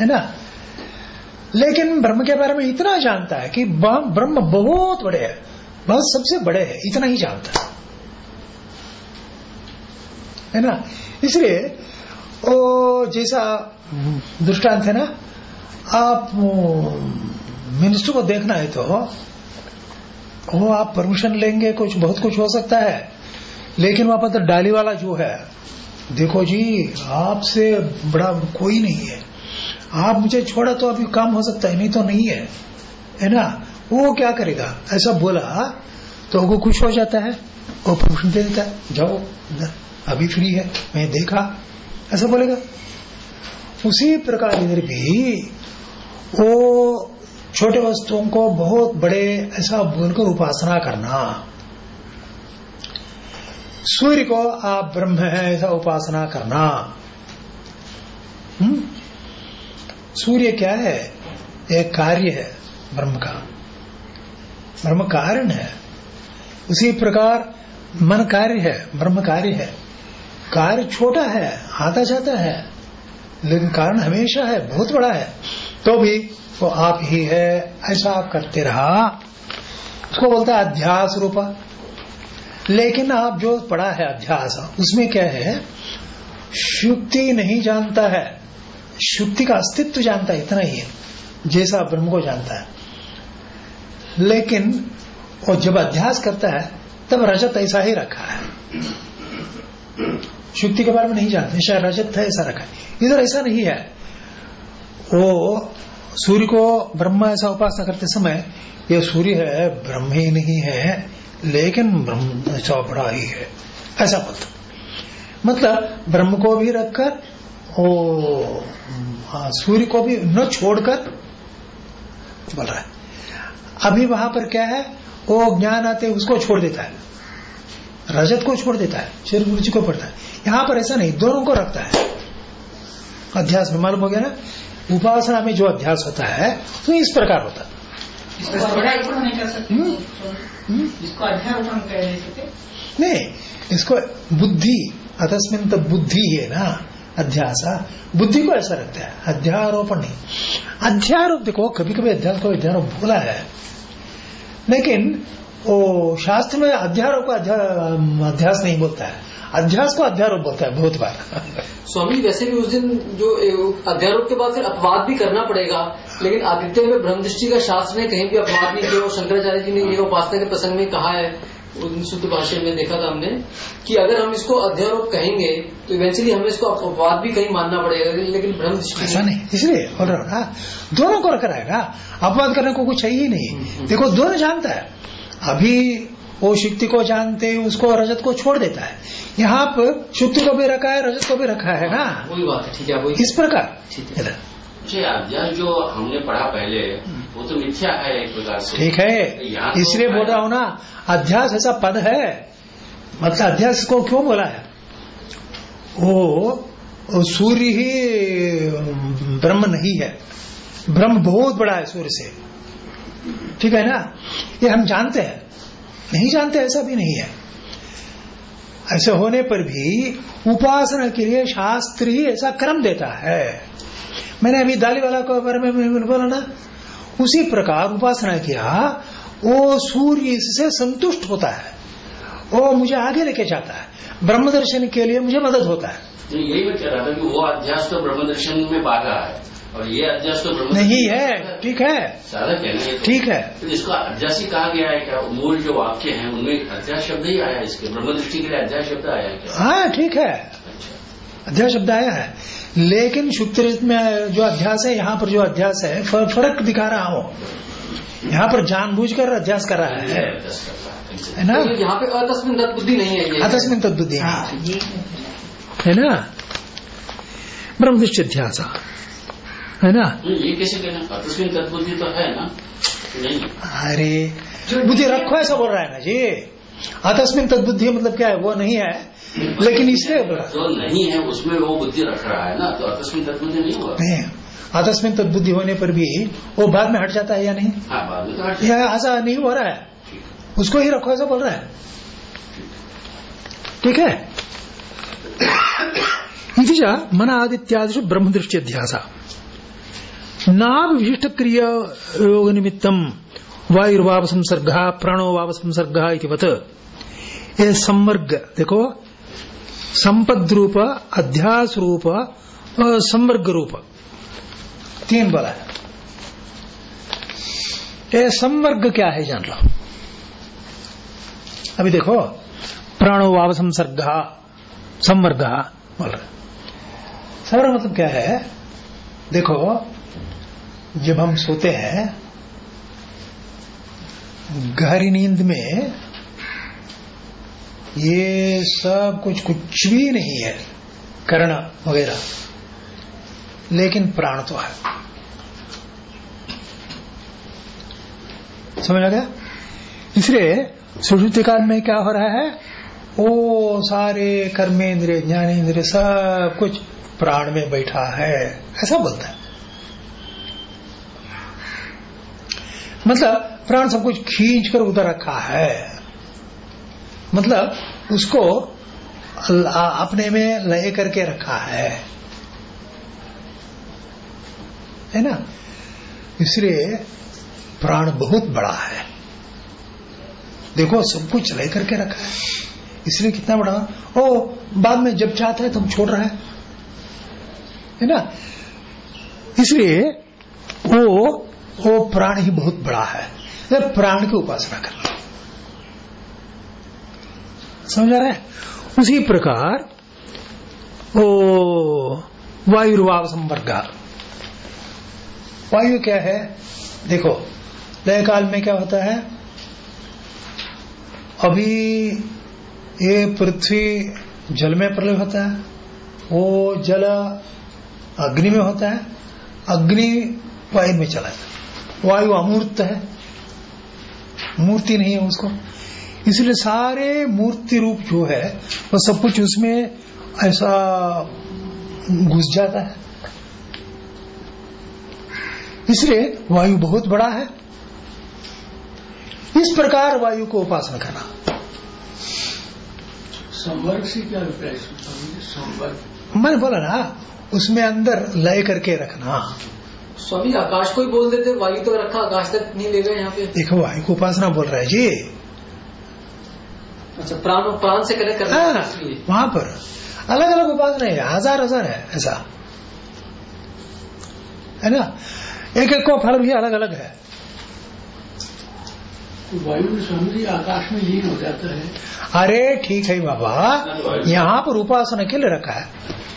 है ना? लेकिन ब्रह्म के बारे में इतना जानता है कि ब्रह्म बहुत बड़े है। बहुत सबसे बड़े है, इतना ही जानता है। है ना? इसलिए, ओ, जैसा दृष्टांत है ना, आप मिनिस्टर को देखना है तो वो आप परमिशन लेंगे, कुछ, बहुत कुछ हो सकता है। लेकिन वहाँ पर डाली वाला जो है, देखो जी, आपसे बड़ा कोई नहीं है। आप मुझे छोड़ा तो अभी काम हो सकता है, नहीं तो नहीं है। है ना? वो क्या करेगा? ऐसा बोला तो वो खुश हो जाता है, वो परमिशन दे देता है, जाओ अभी फ्री है मैं देखा। ऐसा बोलेगा। उसी प्रकार इधर भी वो छोटे वस्तुओं को बहुत बड़े ऐसा बोलकर उपासना करना। सूर्य को आप ब्रह्म है, ऐसा उपासना करना। हुँ? सूर्य क्या है? एक कार्य है, ब्रह्म का। ब्रह्म कारण है। उसी प्रकार मन कार्य है, ब्रह्म कार्य है। कार्य छोटा है, आता जाता है, लेकिन कारण हमेशा है, बहुत बड़ा है। तो भी वो आप ही है, ऐसा आप करते रहा। उसको बोलता है अध्यास रूपा। लेकिन आप जो पढ़ा है अध्यास, उसमें क्या है? शुक्ति नहीं जानता है। शुक्ति का अस्तित्व जानता है, इतना ही है, जैसा ब्रह्म को जानता है। लेकिन वो जब अध्यास करता है, तब रजत ऐसा ही रखा है। शुक्ति के बारे में नहीं जानते, शायद रजत है ऐसा रखा। है इधर ऐसा नहीं है। वो सूर्य को ब्रह्म ऐसा उपासना करते समय, ये सूर्य है, ब्रह्म ही नहीं है, लेकिन ब्रह्म ऐसा बड़ा ही है। ऐसा बोलता मतलब ब्रह्म को भी रखकर ओ सूर्य को भी न छोड़कर बोल रहा है। अभी वहाँ पर क्या है? वो ज्ञान आते उसको छोड़ देता है। रजत को छोड़ देता है शरीर रुचि को पड़ता है। यहाँ पर ऐसा नहीं दोनों को रखता है। अध्यास में मालूम हो गया ना? उपासना में जो अध्यास होता है वो इस प्रकार होता है। इसको अध्यारोपण कह नहीं नहीं इसको बुद्धि अतस्मिन तो बुद्धि है ना अध्यास। बुद्धि को ऐसा रखता है अध्यारोपण नहीं। अध्यारोप देखो कभी कभी अध्यास को अध्यारोप बोला है। लेकिन वो शास्त्र में अध्यारोप का अध्यास नहीं बोलता है। अध्यास को अध्यारोप बोलता है बहुत बार। स्वामी वैसे भी उस दिन जो अध्यारोप के बाद फिर अपवाद भी करना पड़ेगा लेकिन आदित्य में ब्रह्म दृष्टि का शास्त्र ने कहीं भी अपवाद नहीं किया और शंकराचार्य जी ने ये उपासना के प्रसंग में कहा है शुद्ध भाषा में देखा था हमने कि अगर हम इसको अध्यारोप कहेंगे तो इवेंचुअली हमें इसको अपवाद भी कहीं मानना पड़ेगा लेकिन ब्रह्म दृष्टि ऐसा नहीं। इसलिए बोल रहा दोनों को रख रहेगा अपवाद करने को कुछ है ही नहीं। देखो दोनों जानता है। अभी वो शक्ति को जानते हैं उसको रजत को छोड़ देता है। यहाँ पर शुक्ति को भी रखा है रजत को भी रखा है ना? वही बात है ठीक है वही इस प्रकार? अध्यास जो हमने पढ़ा पहले वो तो मिथ्या है एक प्रकार से। ठीक है। इसलिए बोल रहा हूँ ना अध्यास ऐसा पद है मतलब अध्यास को क्यों बोला है? वो सूर्य ही ब्रह्म नहीं है। ब्रह्म बहुत बड़ा है सूर्य से। ठीक है ना? ये हम जानते हैं। नहीं जानते, ऐसा भी नहीं है। ऐसे होने पर भी उपासना के लिए शास्त्र ही ऐसा क्रम देता है। मैंने अभी दाली वाला के बारे में बोला ना, उसी प्रकार उपासना किया वो सूर्य इससे संतुष्ट होता है। वो मुझे आगे लेके जाता है। ब्रह्म दर्शन के लिए मुझे मदद होता है। यही मैं कह रहा था कि वो अध्यास तो ब्रह्म दर्शन में बाधा है। और ये अध्यास तो नहीं है ठीक है। साधक है ठीक है। तो इसको अध्यास ही कहा गया है क्या? मूल जो वाक्य है उनमें अध्यास शब्द ही आया इसके। ब्रह्म दृष्टि के लिए अध्यास शब्द आया है क्या? हाँ ठीक है। अध्यास शब्द आया है। लेकिन शुक्तिरित में जो अध्यास है यहाँ पर जो अध्यास है फ़र्क दिखा रहा हूँ। यहाँ पर जानबूझकर अध्यास कर रहा है। है ना? तो यहाँ पे अतस्मिन बुद्धि नहीं है ये। अतस्मिन तद्बुद्धि हाँ है ना? ब्रह्मदृष्टि अध्यास। है ना? ये कैसे कहना अतस्मिन तत्बुद्धि तो है ना? नहीं। अरे बुद्धि रखो ऐसा बोल रहा है ना जी। अतस्मिन तद्बुद्धि मतलब क्या है? वो नहीं है। लेकिन इसलिए बोल। रहा जो नहीं है उसमें वो बुद्धि रख रहा है ना? तो अतस्मिन तत्बुद्धि नहीं हुआ? नहीं अतस्मिन तद्बुद्धि होने पर भी वो बाद में हट जाता है या नहीं? हाँ बाद में तो हट यह ऐसा नहीं हो रहा है? उसको ही रखो ऐसा बोल रहा है। ठीक है? मन आदित्यादिषु ब्रह्मदृष्टि अध्यास। नाभ विशिष्ट क्रिया योग निमित्तम वायुर्वाव संसर्ग प्राणो वाव संसर्ग ये संवर्ग देखो संपद रूप अध्यास रूप और संवर्ग रूप तीन बोला है। ये संवर्ग क्या है जान लो। अभी देखो प्राणो वाव संसर्ग संवर्ग बोल रहे सर मतलब क्या है? देखो जब हम सोते हैं, गहरी नींद में ये सब कुछ कुछ भी नहीं है, कर्ण वगैरह, लेकिन प्राण तो है। समझ आ गया? इसलिए सुषुप्ति काल में क्या हो रहा है? वो सारे कर्मेंद्रिय ज्ञानेन्द्रिय सब कुछ प्राण में बैठा है, ऐसा बोलता है। मतलब प्राण सब कुछ खींच कर उधर रखा है। मतलब उसको अपने में लय करके रखा है। है ना? इसलिए प्राण बहुत बड़ा है। देखो, सब कुछ लय करके रखा है। इसलिए कितना बड़ा? ओ, बाद में जब चाहता है तुम छोड़ रहा है। है ना? इसलिए वो वो प्राण ही बहुत बड़ा है। प्राण की उपासना करना समझ रहा है? उसी प्रकार ओ वायुर्वाव संवर्ग। वायु क्या है? देखो लय काल में क्या होता है? अभी ये पृथ्वी जल में प्रलय होता है, वो जल अग्नि में होता है, अग्नि वायु में चला जाता वायु अमूर्त है। मूर्ति नहीं है उसको। इसलिए सारे मूर्ति रूप जो है वो सब कुछ उसमें ऐसा घुस जाता है। इसलिए वायु बहुत बड़ा है। इस प्रकार वायु को उपासना करना। संवर्ग से क्या अभिप्राय संवर्ग। मैंने बोला ना उसमें अंदर लय करके रखना। स्वामी आकाश को ही बोल देते वायु तो रखा आकाश तक नहीं ले गए यहाँ पे। देखो वायु को उपासना बोल रहा है जी। अच्छा प्राण प्राण से कनेक्ट करना हाँ, है वहाँ पर। अलग अलग उपासना है हज़ार हज़ार है ऐसा। है ना? एक एक को फल भी अलग अलग है। तो वायु स्वामी जी आकाश में लीन हो जाता है। अरे ठीक है बाबा यहाँ पर उपासना के लिए रखा है।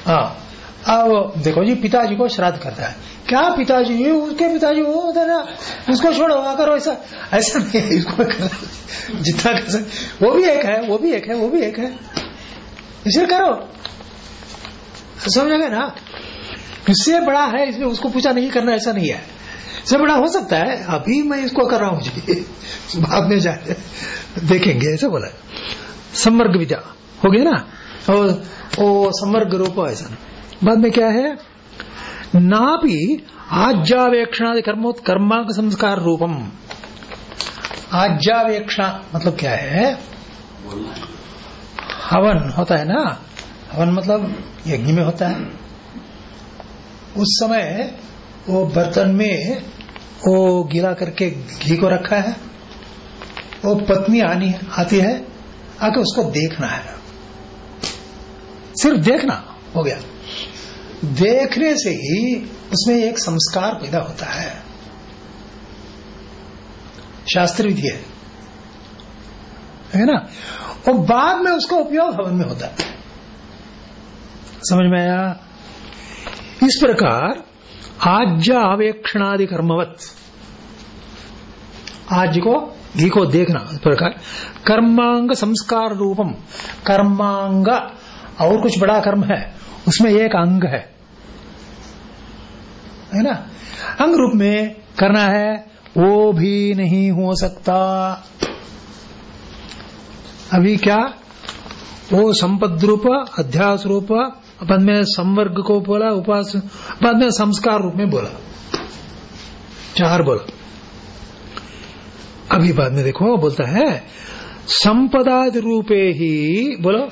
हाँ अब देखो जी पिताजी को श्राद्ध करता है। क्या पिताजी? ये उसके पिताजी, वो ना, उसको छोड़ो वहाँ करो ऐसा ऐसा नहीं है, इसको करना जितना कर सकते वो भी एक है, वो भी एक है, वो भी एक है। इसे करो। समझ ना? इससे बड़ा है इसमें उसको पूछा नहीं करना ऐसा नहीं है। इससे बड़ा हो सकता है, अभी मैं इसको कर रहा हूँ, जी। बाद में जाए देखेंगे, ऐसा बोला संवर्ग विद्या। हो गया ना? और वो संवर्ग रूप ऐसा। बाद में क्या है? नापि आज्यावेक्षणादि कर्मोत कर्मांक संस्कार रूपम। आज्यावेक्षणा मतलब क्या है? हवन होता है ना? हवन मतलब यज्ञ में होता है। उस समय वो बर्तन में वो गीला करके घी को रखा है। वो पत्नी आनी आती है, आके उसको देखना है। सिर्फ़ देखना, हो गया। देखने से ही उसमें एक संस्कार पैदा होता है। शास्त्र विधि है है ना? और बाद में उसका उपयोग हवन में होता है। समझ में आया? इस प्रकार आज्ञा आवेक्षणादि कर्मवत। आज को, घी को देखना इस प्रकार। कर्मांग संस्कार रूपम। कर्मांग, और कुछ बड़ा कर्म है। उसमें एक अंग है। है ना? अंग रूप में करना है, वो भी नहीं हो सकता। अभी क्या? वो संपद रूप, अध्यास रूप, बाद में संवर्ग को बोला, उपास, बाद में संस्कार रूप में बोला। चार बोला। अभी बाद में देखो, बोलता है, संपदादि रूपे ही, बोलो।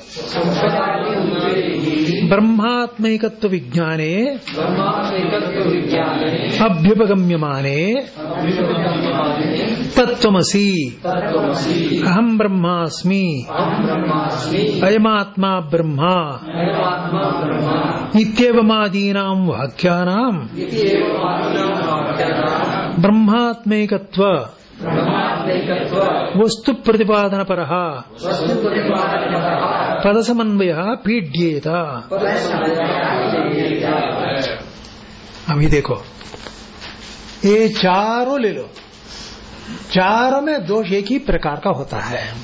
ब्रह्मात्मकत्व विज्ञाने अभ्युपगम्यमाने तत्वमसी अहम ब्रह्मास्मि अयमात्मा ब्रह्मा इत्येवमादीनां वाक्यानां ब्रह्मात्मैकत्व वस्तु प्रतिपादन पर पद समन्वय पीड्येत अभी देखो। ये चारों ले लो। चारों में दोष एक ही प्रकार का होता है।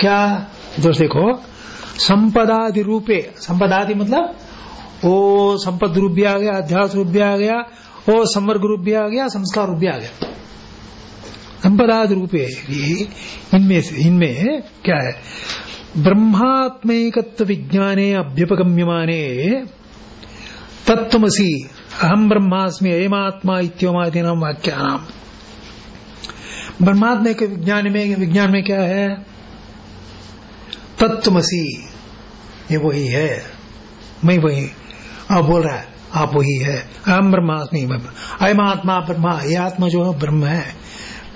क्या? दोष देखो। संपदादि रूपे। संपदादि मतलब ओ संपद रूप भी आ गया, अध्यास रूप भी आ गया ओ, संवर्ग रूप भी आ गया, संस्कार रूप भी आ गया। संपदादि रूपे इनमें से, इनमें क्या है? ब्रह्मात्मैकत्व विज्ञाने अभ्युपगम्यमाने तत्वसी अहम ब्रह्मास्मि, अयमात्मा इत्योमादीना वाक्यानाम ब्रह्मात्मा के विज्ञान में विज्ञान में क्या है? तत्वसी ये वही है। मैं वही, आप बोल रहा है। आप वही है अहम ब्रह्मास्मि अयम आत्मा ब्रह्मा, ये आत्मा जो है ब्रह्म है।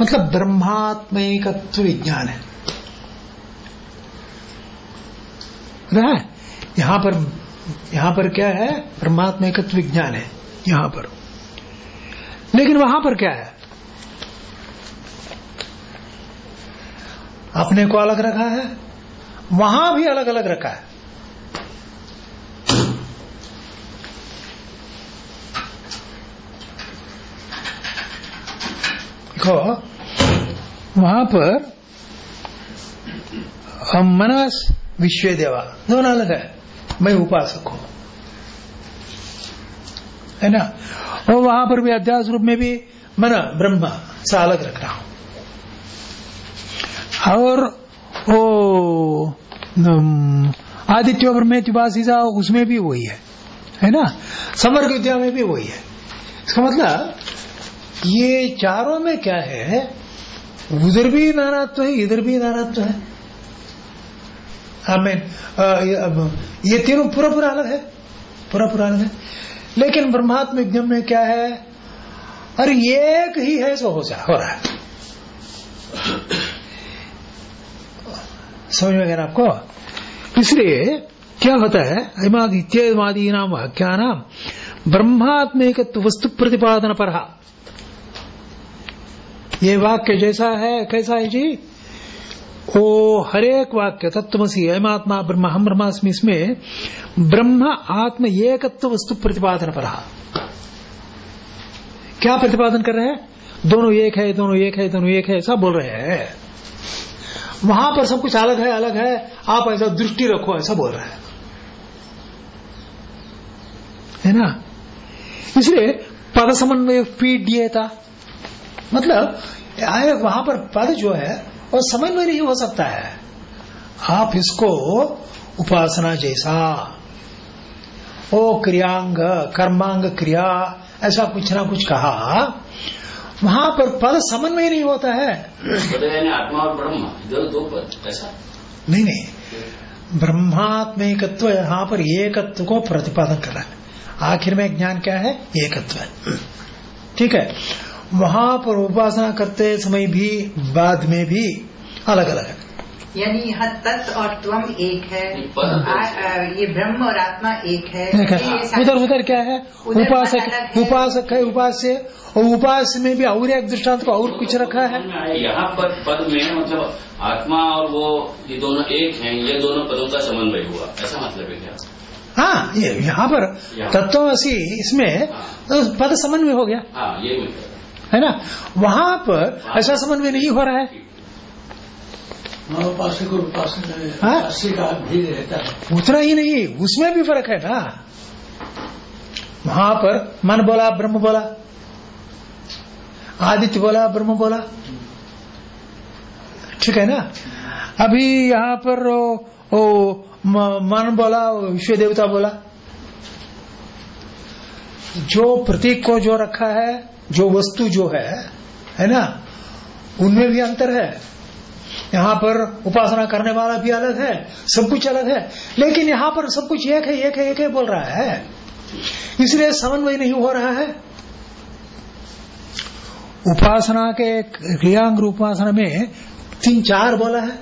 मतलब ब्रह्मात्मकत्व विज्ञान है। रहा यहाँ पर यहाँ पर क्या है? ब्रह्मात्मकत्व विज्ञान है, यहाँ पर। लेकिन वहाँ पर क्या है? अपने को अलग रखा है? वहाँ भी अलग अलग रखा है। देखो वहाँ पर हम मनस विश्व देवा दोनों अलग है। मैं उपासक हूँ। है ना? और वहाँ पर भी अध्यास रूप में भी मन ब्रह्म सा अलग रख रहा हूँ। और ओ आदित्य ब्रह्मेत्युपासी सा उसमें भी वही है। है ना? समर्ग विद्या में भी वही है। इसका मतलब ये चारों में क्या है? उधर भी नानात्व है, इधर भी नानात्व है। आमीन। ये तीनों पूरा पूरा अलग है। पूरा पूरा अलग है। लेकिन ब्रह्मात्म विज्ञान में क्या है? अरे एक ही है, सो हो जा, हो रहा है। समझ में गया आपको? इसलिए क्या होता है? इत्यादि नाम वाक्या नाम ब्रह्मात्मिक वस्तु प्रतिपादन पर ये वाक्य जैसा है, कैसा है जी? ओ, हरेक वाक्य तत्वसी अयमात्मा ब्रह्म, हम ब्रह्मास्मि, इसमें ब्रह्म, आत्म, एकत्व, वस्तु प्रतिपादन पर रहा। क्या प्रतिपादन कर रहे हैं? दोनों एक है, दोनों एक है, दोनों एक है ऐसा बोल रहे हैं। वहाँ पर सब कुछ अलग है अलग है, आप ऐसा दृष्टि रखो, ऐसा बोल रहे हैं। है ना? इसलिए पद समन्वय था मतलब वहाँ पर पद जो है और समन्वय नहीं हो सकता है। आप इसको उपासना जैसा ओ क्रियांग कर्मांग क्रिया ऐसा कुछ ना कुछ कहा वहाँ पर पद समन्वय नहीं होता है। आत्मा और ब्रह्म दो दो पद ऐसा? नहीं नहीं। ब्रह्मात्मिकत्व यहाँ पर एकत्व को प्रतिपादन कर रहा है। आखिर में ज्ञान क्या है? एकत्व ठीक है। वहाँ पर उपासना करते समय भी बाद में भी अलग अलग है। यानी यहाँ तत्व और त्वम एक है। आ, ये ब्रह्म और आत्मा एक है। उधर उधर क्या है? उपासक उपासक है उपास्य। और उपास में भी और एक दृष्टांत को और कुछ रखा है। यहाँ पर पद में मतलब आत्मा और वो ये दोनों एक हैं ये दोनों पदों का समन्वय हुआ। ऐसा मतलब है क्या? हाँ ये यहाँ पर तत्व इसमें पद समन्वय हो गया। हाँ ये है ना? वहाँ पर ऐसा समन्वय नहीं हो रहा है। रहता है? उतना ही नहीं उसमें भी फ़र्क है ना। वहाँ पर मन बोला ब्रह्म बोला आदित्य बोला ब्रह्म बोला। ठीक है ना? अभी यहाँ पर ओ, ओ मन बोला विश्व देवता बोला। जो प्रतीक को जो रखा है जो वस्तु जो है है ना, उनमें भी अंतर है। यहाँ पर उपासना करने वाला भी अलग है, सब कुछ अलग है। लेकिन यहाँ पर सब कुछ एक है एक है एक है बोल रहा है। इसलिए समन्वय नहीं हो रहा है। उपासना के क्रियांग उपासना में तीन चार बोला है।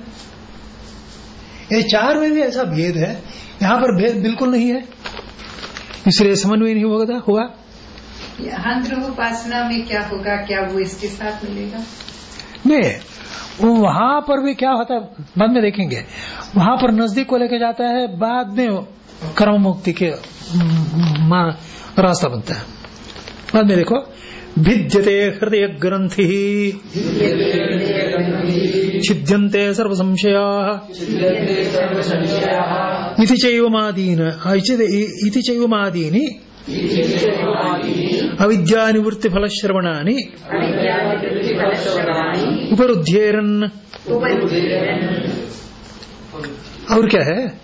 ये चार में भी ऐसा भेद है, यहाँ पर भेद बिल्कुल नहीं है। इसलिए समन्वय नहीं होगा हुआ उपासना में क्या होगा, क्या वो इसके साथ मिलेगा? नहीं, वो वहाँ पर भी क्या होता है, बाद में देखेंगे। वहाँ पर नज़दीक को लेके जाता है, बाद में कर्म मुक्ति के रास्ता बनता है। बाद में देखो भिद्यते हृदय ग्रंथि। छिद्यन्ते सर्व संशया इति चैवमादीन, इति चैवमादीनि। अविद्यानिवृत्ति फल श्रवणानि उपरुध्येरन। और क्या है?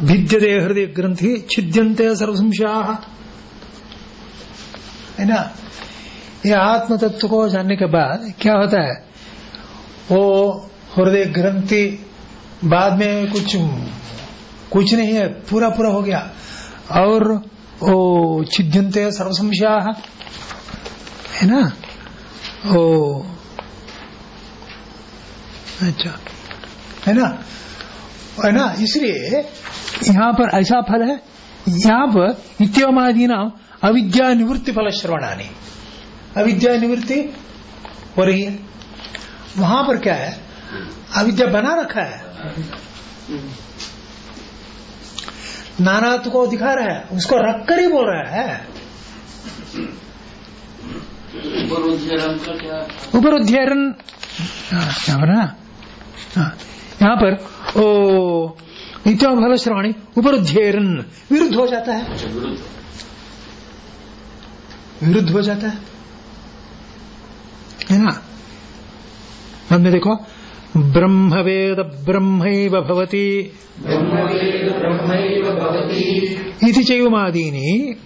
भिद्यते हृदय ग्रंथि छिद्यन्ते सर्व संशया है ना? ये आत्म तत्व को जानने के बाद क्या होता है? वो हृदय ग्रंथि बाद में कुछ कुछ नहीं है पूरा पूरा हो गया। और ओ छिद्यंते सर्व संशया है ना? ओ अच्छा है ना? है ना? इसलिए यहाँ पर ऐसा फल है, यहाँ पर इत्योमादि नाम अविद्या निवृत्ति फल श्रवणानी अविद्या निवृत्ति हो रही है। वहाँ पर क्या है? अविद्या बना रखा है। नानात्व को दिखा रहा है उसको रखकर ही बोल रहा है। उपरुध्यरन का क्या? उपरुध्यरन यहाँ पर ना यहाँ पर ओ नित्य फल श्रवणी उपरुध्यरन विरुद्ध हो जाता है। अच्छा विरुद्ध। विरुद्ध हो जाता है। है ना? बाद में देखो ब्रह्म वेद ब्रह्म भवती। इति चैवमादीनि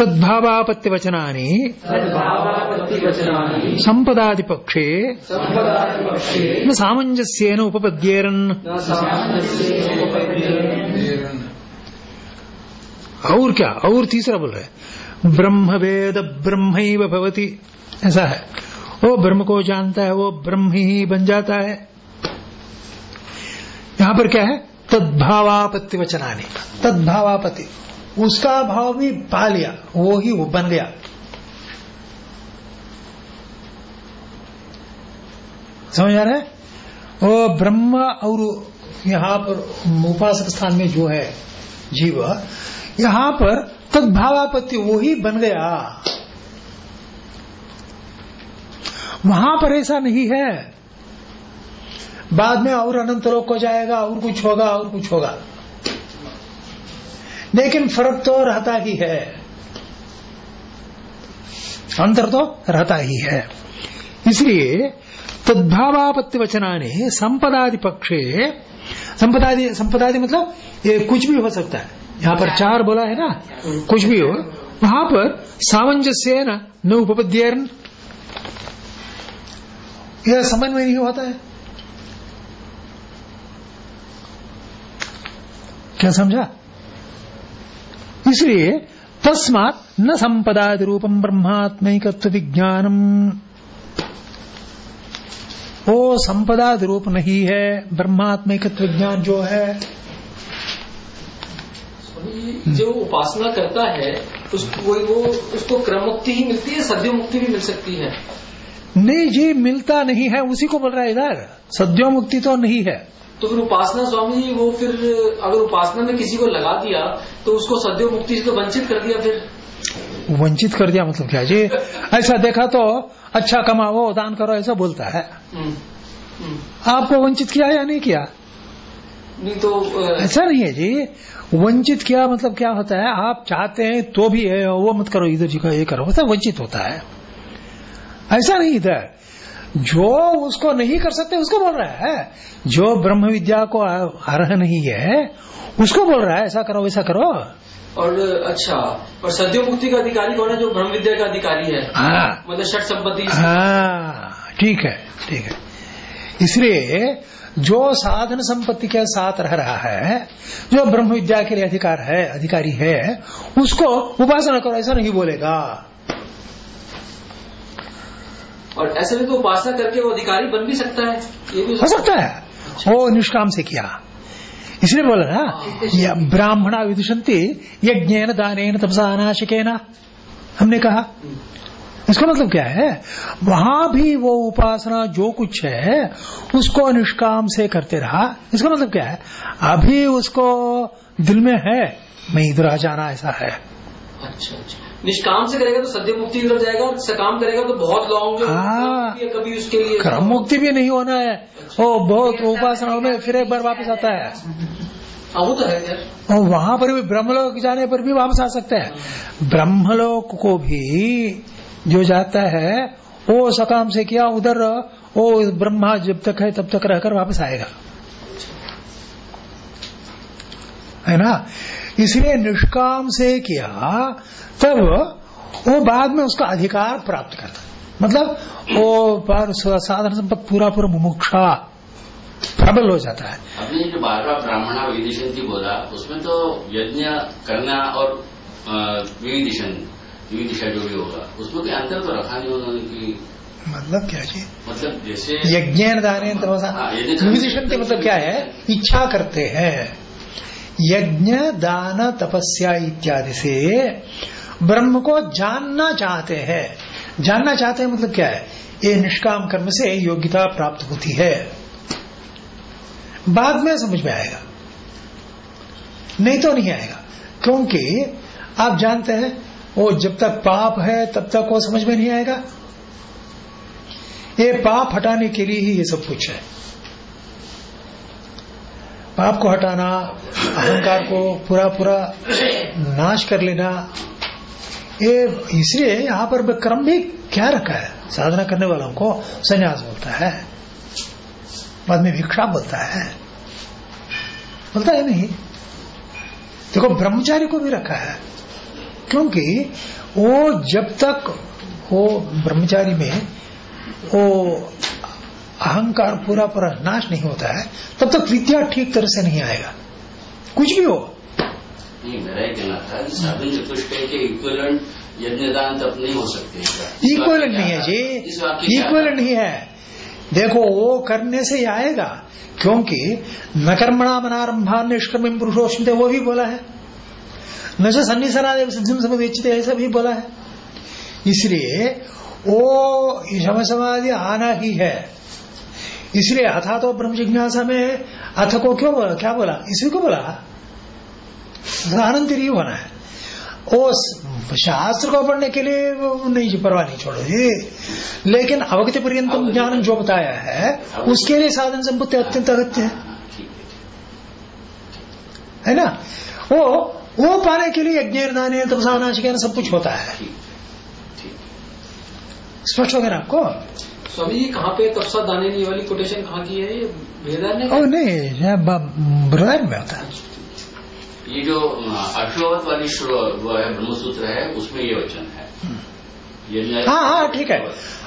तद्भावापत्तिवचनानि। सम्पदादिपक्षे। न सामञ्जस्येन उपपद्येरन्। और क्या? और तीसरा बोल रहे ब्रह्म वेद ब्रह्म ऐसा है। वो ब्रह्म को जानता है, वो ब्रह्म ही बन जाता है। यहाँ पर क्या है? तद्भावापत्ति वचनानी तद्भावापत्ति। उसका भाव भी पा लिया, वो ही वो बन गया। समझ आ रहा है? वो ब्रह्म और यहाँ पर उपासक स्थान में जो है जीव, यहाँ पर तद्भावापत्ति वो ही बन गया। वहाँ पर ऐसा नहीं है। बाद में और अनंत लोक को जाएगा, और कुछ होगा, और कुछ होगा। लेकिन फ़र्क तो रहता ही है। अंतर तो रहता ही है। इसलिए तद्भावापत्ति वचनाने संपदादि पक्षे संपदादि संपदादि मतलब ये कुछ भी हो सकता है। यहाँ पर चार बोला है ना? कुछ भी हो। वहाँ पर सामंजस्य न न उपपद्यन। यह समझ में नहीं होता है। क्या समझा? इसलिए तस्मात न संपदादि रूपम ब्रह्मात्मिकत्व विज्ञानम। वो संपदादि रूप नहीं है, ब्रह्मात्मिकत्व विज्ञान जो है। जो उपासना करता है, उसको वो, उसको क्रम मुक्ति ही मिलती है सद्यो मुक्ति भी मिल सकती है। नहीं जी मिलता नहीं है उसी को बोल रहा है इधर। सद्यो मुक्ति तो नहीं है। तो फिर उपासना स्वामी जी वो फिर अगर उपासना में किसी को लगा दिया तो उसको सद्यो मुक्ति से तो वंचित कर दिया फिर? वंचित कर दिया मतलब क्या? जी ऐसा देखा तो अच्छा कमाओ दान करो ऐसा बोलता है। हम्म, हम्म। आपको वंचित किया या नहीं किया? नहीं तो ऐसा नहीं है जी। वंचित किया मतलब क्या होता है? आप चाहते हैं तो भी है वो मत करो इधर जी का ये करो। मतलब वंचित होता है। ऐसा नहीं था। जो उसको नहीं कर सकते उसको बोल रहा है। जो ब्रह्म विद्या को अर्ह नहीं है उसको बोल रहा है ऐसा करो वैसा करो। और अच्छा और सद्यो मुक्ति का अधिकारी कौन है जो ब्रह्म विद्या का अधिकारी है? हाँ। मतलब षट संपत्ति। हाँ ठीक है ठीक है। इसलिए जो साधन संपत्ति के साथ रह रहा है जो ब्रह्म विद्या के लिए अधिकार है अधिकारी है उसको उपासना करो ऐसा नहीं बोलेगा। और ऐसे में तो उपासना करके वो अधिकारी बन भी सकता है। ये भी हो सकता है। वो निष्काम से किया। इसलिए बोला ना ये ब्राह्मणा विदुषंति यज्ञ दान तपसा अनाशिकेना हमने कहा। इसका मतलब क्या है? वहाँ भी वो उपासना जो कुछ है उसको निष्काम से करते रहा। इसका मतलब क्या है? अभी उसको दिल में है मैं इधर आ जाना ऐसा है। अच्छा अच्छा। निष्काम से करेगा तो सद्य मुक्ति की तरफ़ जाएगा और सकाम करेगा तो बहुत लॉन्ग जो हाँ। है, कभी उसके लिए कर्म मुक्ति भी नहीं होना है। वो बहुत उपासनाओं में फिर एक बार वापस आता है। हाँ वो तो है यार। और वहाँ पर भी ब्रह्मलोक जाने पर भी वापस आ सकता है। ब्रह्मलोक को भी जो जाता है वो सकाम से किया उधर वो ब्रह्मा जब तक है तब तक रहकर वापस आएगा। है ना? इसलिए निष्काम से किया तब वो बाद में उसका अधिकार प्राप्त करता। मतलब वो पर साधारण संपत्ति पूरा पूरा मुमुक्षा प्रबल हो जाता है। आपने जो बार बार ब्राह्मणा विदिशंति बोला उसमें तो यज्ञ करना और विदिशन विदिशा जो भी होगा उसमें कोई अंतर तो रखा नहीं उन्होंने कि मतलब क्या जी? मतलब जैसे यज्ञ दान हाँ, यज्ञ के मतलब क्या है? इच्छा करते हैं। यज्ञ, दान, तपस्या इत्यादि से ब्रह्म को जानना चाहते हैं। जानना चाहते हैं मतलब क्या है? ये निष्काम कर्म से योग्यता प्राप्त होती है। बाद में समझ में आएगा। नहीं तो नहीं आएगा। क्योंकि आप जानते हैं वो जब तक पाप है, तब तक वो समझ में नहीं आएगा। ये पाप हटाने के लिए ही ये सब कुछ है। पाप को हटाना, अहंकार को पूरा पूरा नाश कर लेना, ये इसलिए यहाँ पर क्रम भी क्या रखा है? साधना करने वालों को संन्यास बोलता है। बाद में भिक्षा बोलता है। बोलता है नहीं। देखो, ब्रह्मचारी को भी रखा है। क्योंकि वो जब तक वो ब्रह्मचारी में वो अहंकार पूरा पूरा नाश नहीं होता है तब तक विद्या ठीक तरह से नहीं आएगा। कुछ भी हो। इक्वलेंट यज्ञदान तब नहीं हो सकते इस इक्वल नहीं है जी। इस इक्वल नहीं है। देखो वो करने से ही आएगा क्योंकि न कर्मणा मनारंभान निष्कर्म पुरुषोषित वो भी बोला है। न से सन्निसरादेव सिद्धिम समुदेचित ऐसा भी बोला है। इसलिए वो समाधि आना ही है। इसलिए अथा तो ब्रह्म जिज्ञासा में अथ को क्यों बोला? क्या बोला? इसी को बोला? ही होना है। वो शास्त्र को पढ़ने के लिए नहीं जी परवाह नहीं छोड़ो जी। लेकिन अवगति पर्यंतम ज्ञान जो बताया है उसके लिए साधन संपत्ति अत्यंत अगत्य है। हाँ, ना? वो वो पाने के लिए यज्ञ दान तपसा नाशिक सब कुछ होता है। स्पष्ट हो गया आपको? स्वामी जी कहाँ पे तपसा दाने नहीं वाली कोटेशन कहाँ की है? ये भेदार ने ओ नहीं ये ब- में होता है। ये जो अश्ववत वाली वो है ब्रह्मसूत्र है उसमें ये वचन है। हाँ हाँ ठीक है।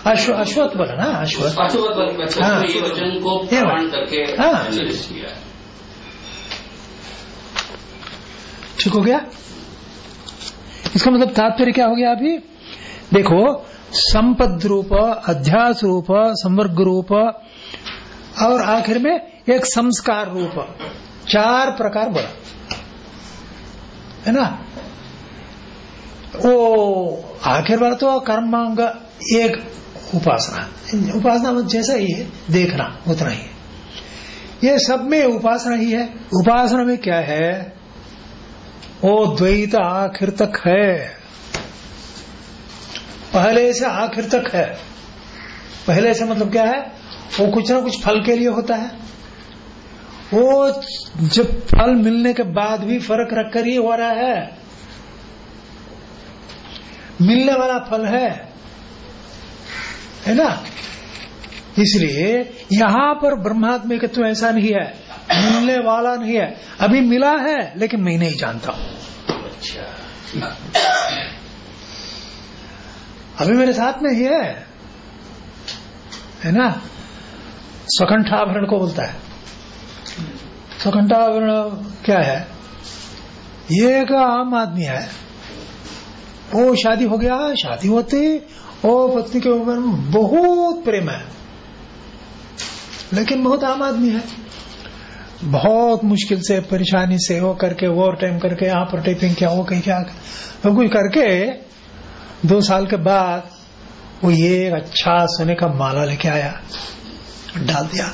अश्व अश्वत्थ बोला ना अश्वत्थ पांचवत वाली बात हाँ। ये वचन को प्रमाण करके हाँ। किया ठीक हो गया? इसका मतलब तात्पर्य क्या हो गया अभी? देखो संपद रूप अध्यास रूप संवर्ग रूप और आखिर में एक संस्कार रूप चार प्रकार बोला। है ना? वो आखिर बार तो कर्मांग एक उपासना। उपासना मतलब जैसा ही है, देखना उतना ही है। ये सब में उपासना ही है। उपासना में क्या है? वो द्वैत आखिर तक है। पहले से आखिर तक है। पहले से मतलब क्या है? वो कुछ ना कुछ फल के लिए होता है। वो जब फल मिलने के बाद भी फ़र्क रखकर ही हो रहा है। मिलने वाला फल है। है ना? इसलिए यहाँ पर ब्रह्मात्मिकत्व ऐसा नहीं है। मिलने वाला नहीं है। अभी मिला है, लेकिन मैं नहीं जानता। हूँ अच्छा। अभी मेरे साथ में ही है। है ना? स्वकंठाभरण को बोलता है। स्वकंठाभरण क्या है? ये एक आम आदमी है। वो शादी हो गया, शादी होते वो पत्नी के ऊपर बहुत प्रेम है। लेकिन बहुत आम आदमी है। बहुत मुश्किल से, परेशानी से, वो करके ओवर टाइम करके, यहाँ पर टेपिंग किया, वो कहीं क्या सब कुछ करके दो साल के बाद वो ये अच्छा सोने का माला लेके आया, डाल दिया।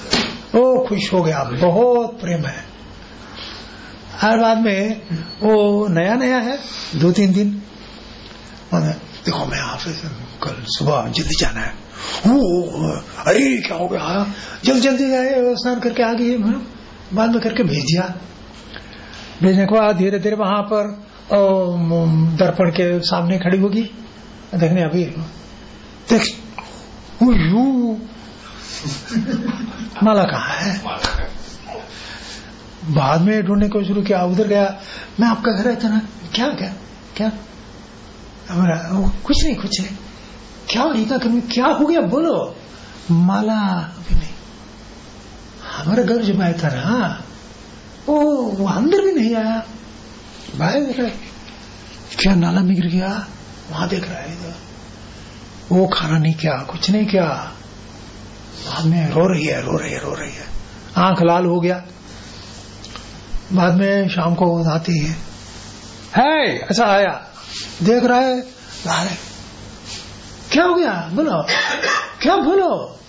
ओ, खुश हो गया, बहुत प्रेम है। हर बाद में वो नया नया है दो तीन दिन देखो, मैं ऑफ़िस कल सुबह जल्दी जाना है। ओ, अरे, क्या हो गया? जल्दी जल्दी गए, स्नान करके आ गई बाद में करके भेज दिया। भेजने के बाद धीरे धीरे वहाँ पर दर्पण के सामने खड़ी होगी। देखने अभी। देख माला कहा है? बाद में ढूँढने को शुरू किया, उधर गया। मैं आपका घर है ना? क्या क्या क्या? हमारा कुछ नहीं कुछ नहीं। क्या इतना कमी क्या हो गया? बोलो। माला, अभी नहीं। हमारा घर जब आया था ना, वो वो अंदर भी नहीं आया। देख क्या नाला गिर गया? वहाँ देख रहा है इधर। वो खाना नहीं क्या कुछ नहीं क्या। बाद में रो रही है रो रही है रो रही है। आँख लाल हो गया। बाद में शाम को आती है। है ऐसा आया। देख रहा है रहे क्या हो गया? बोलो। क्या बोलो?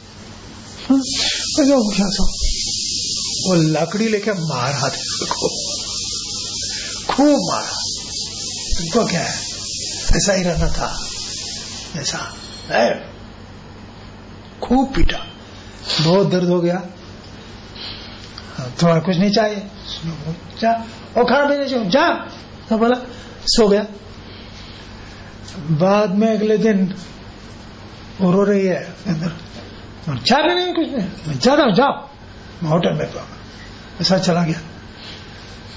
क्या सो वो लकड़ी लेके मार हाथ खूब मारा। तुमको क्या है? ऐसा ही रहना था ऐसा है खूब पीटा बहुत दर्द हो गया। थोड़ा कुछ नहीं चाहिए। जा। और खाना पीने चाहिए जा। तो बोला, सो गया। बाद में अगले दिन वो रो रही है अंदर। चाय रहे नहीं कुछ नहीं। मैं रहा हूँ, जाओ। मैं होटल में ऐसा चला गया।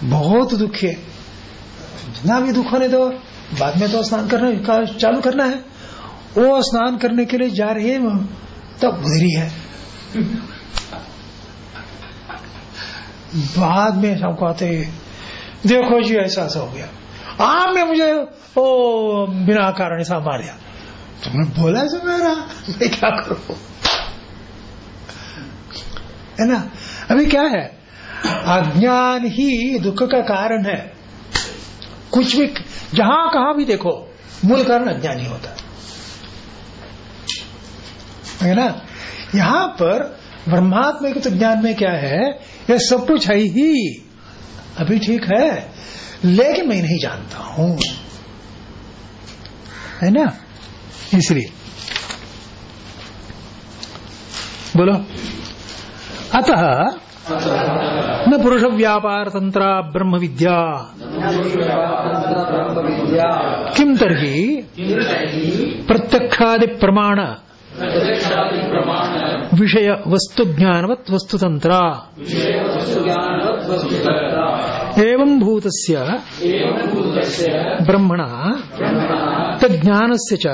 बहुत दुखी है। जितना भी दुख होने दो। बाद में तो स्नान करना चालू करना है। वो स्नान करने के लिए जा रही है तब गुजरी है। बाद में सबको आते देखो जी, ऐसा ऐसा हो गया। में मुझे, ओ, बिना कारण ऐसा मार दिया तुमने बोला ऐसा मेरा? मैं क्या करूँ? है ना? अभी क्या है? अज्ञान ही दुख का कारण है। कुछ भी, जहाँ कहा भी देखो, मूल कारण अज्ञानी होता है। ना? यहाँ पर ब्रह्मात्मा के तो ज्ञान में क्या है यह सब कुछ है ही। अभी ठीक है, लेकिन मैं नहीं जानता हूँ। है ना? इसलिए। बोलो। अतः न पुरुष व्यापार तंत्र ब्रह्म विद्या। किम तर्हि प्रत्यक्षादि प्रमाण विषय वस्तु ज्ञानवत् वस्तुतंत्र एवं भूतस्य ब्रह्मण तज्ञानस्य च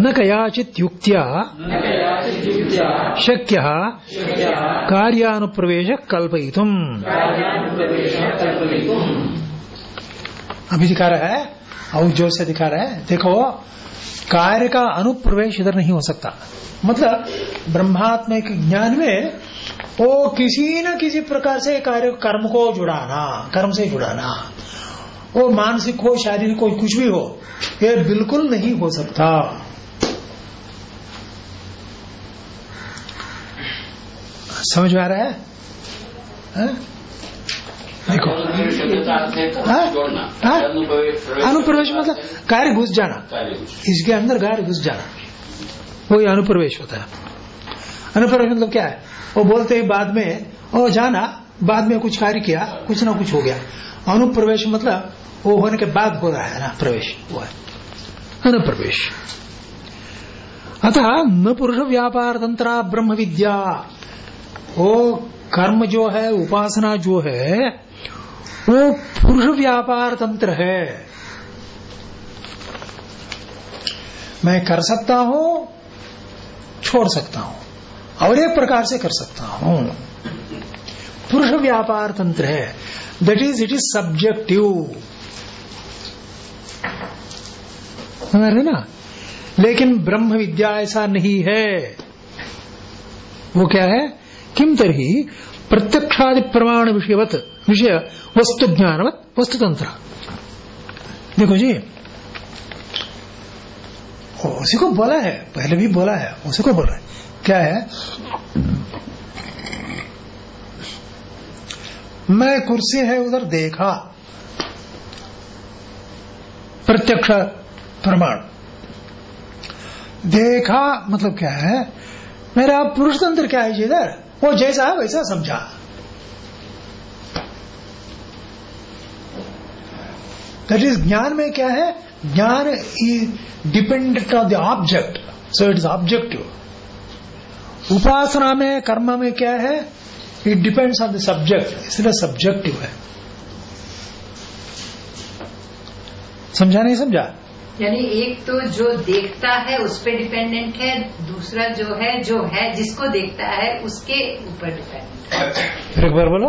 न कयाचित् युक्त्या शक्य कार्यानुप्रवेश कल्पयितुम्। अभी रहा है और ज़ोर से रहा है। देखो कार्य का अनुप्रवेश इधर नहीं हो सकता। मतलब ब्रह्मात्मा के ज्ञान में वो किसी न किसी प्रकार से कार्य कर्म को जुड़ाना कर्म से जुड़ाना। वो मानसिक हो शारीरिक हो कुछ भी हो ये बिल्कुल नहीं हो सकता। समझ में आ रहा है, है? देखो। अनुप्रवेश मतलब कार्य घुस जाना। इसके अंदर कार्य घुस जाना। वही अनुप्रवेश होता है। अनुप्रवेश मतलब क्या है? वो बोलते हैं बाद में, ओ जाना, बाद में कुछ कार्य किया, कुछ ना कुछ हो गया। अनुप्रवेश मतलब वो होने के बाद हो रहा है ना, प्रवेश वो है। अनुप्रवेश। अतः न पुरुष व्यापार तंत्र ब्रह्म विद्या। वो कर्म जो है, उपासना जो है, वो पुरुष व्यापार तंत्र है। मैं कर सकता हूँ, छोड़ सकता हूँ, और एक प्रकार से कर सकता हूँ। पुरुष व्यापार तंत्र है। That is it is subjective समझ रहे ना? लेकिन ब्रह्म विद्या ऐसा नहीं है। वो क्या है? किम तरही प्रत्यक्षादि प्रमाण विषयवत विषय वस्तु ज्ञानवत वस्तुतंत्र। देखो जी उसी को बोला है, पहले भी बोला है, उसी को बोल है। क्या है? मैं कुर्सी है, उधर देखा। प्रत्यक्ष प्रमाण। देखा मतलब क्या है? मेरा पुरुष तंत्र क्या है जी इधर? वो जैसा है, वैसा समझा। दैट इज़ ज्ञान में क्या है? ज्ञान is dependent on the object so it is objective उपासना में कर्म में क्या है it depends on the subject इसलिए सब्जेक्टिव है समझा नहीं समझा यानी एक तो जो देखता है उस पर डिपेंडेंट है दूसरा जो है जो है जिसको देखता है उसके ऊपर डिपेंडेंट है। फिर एक बार बोलो।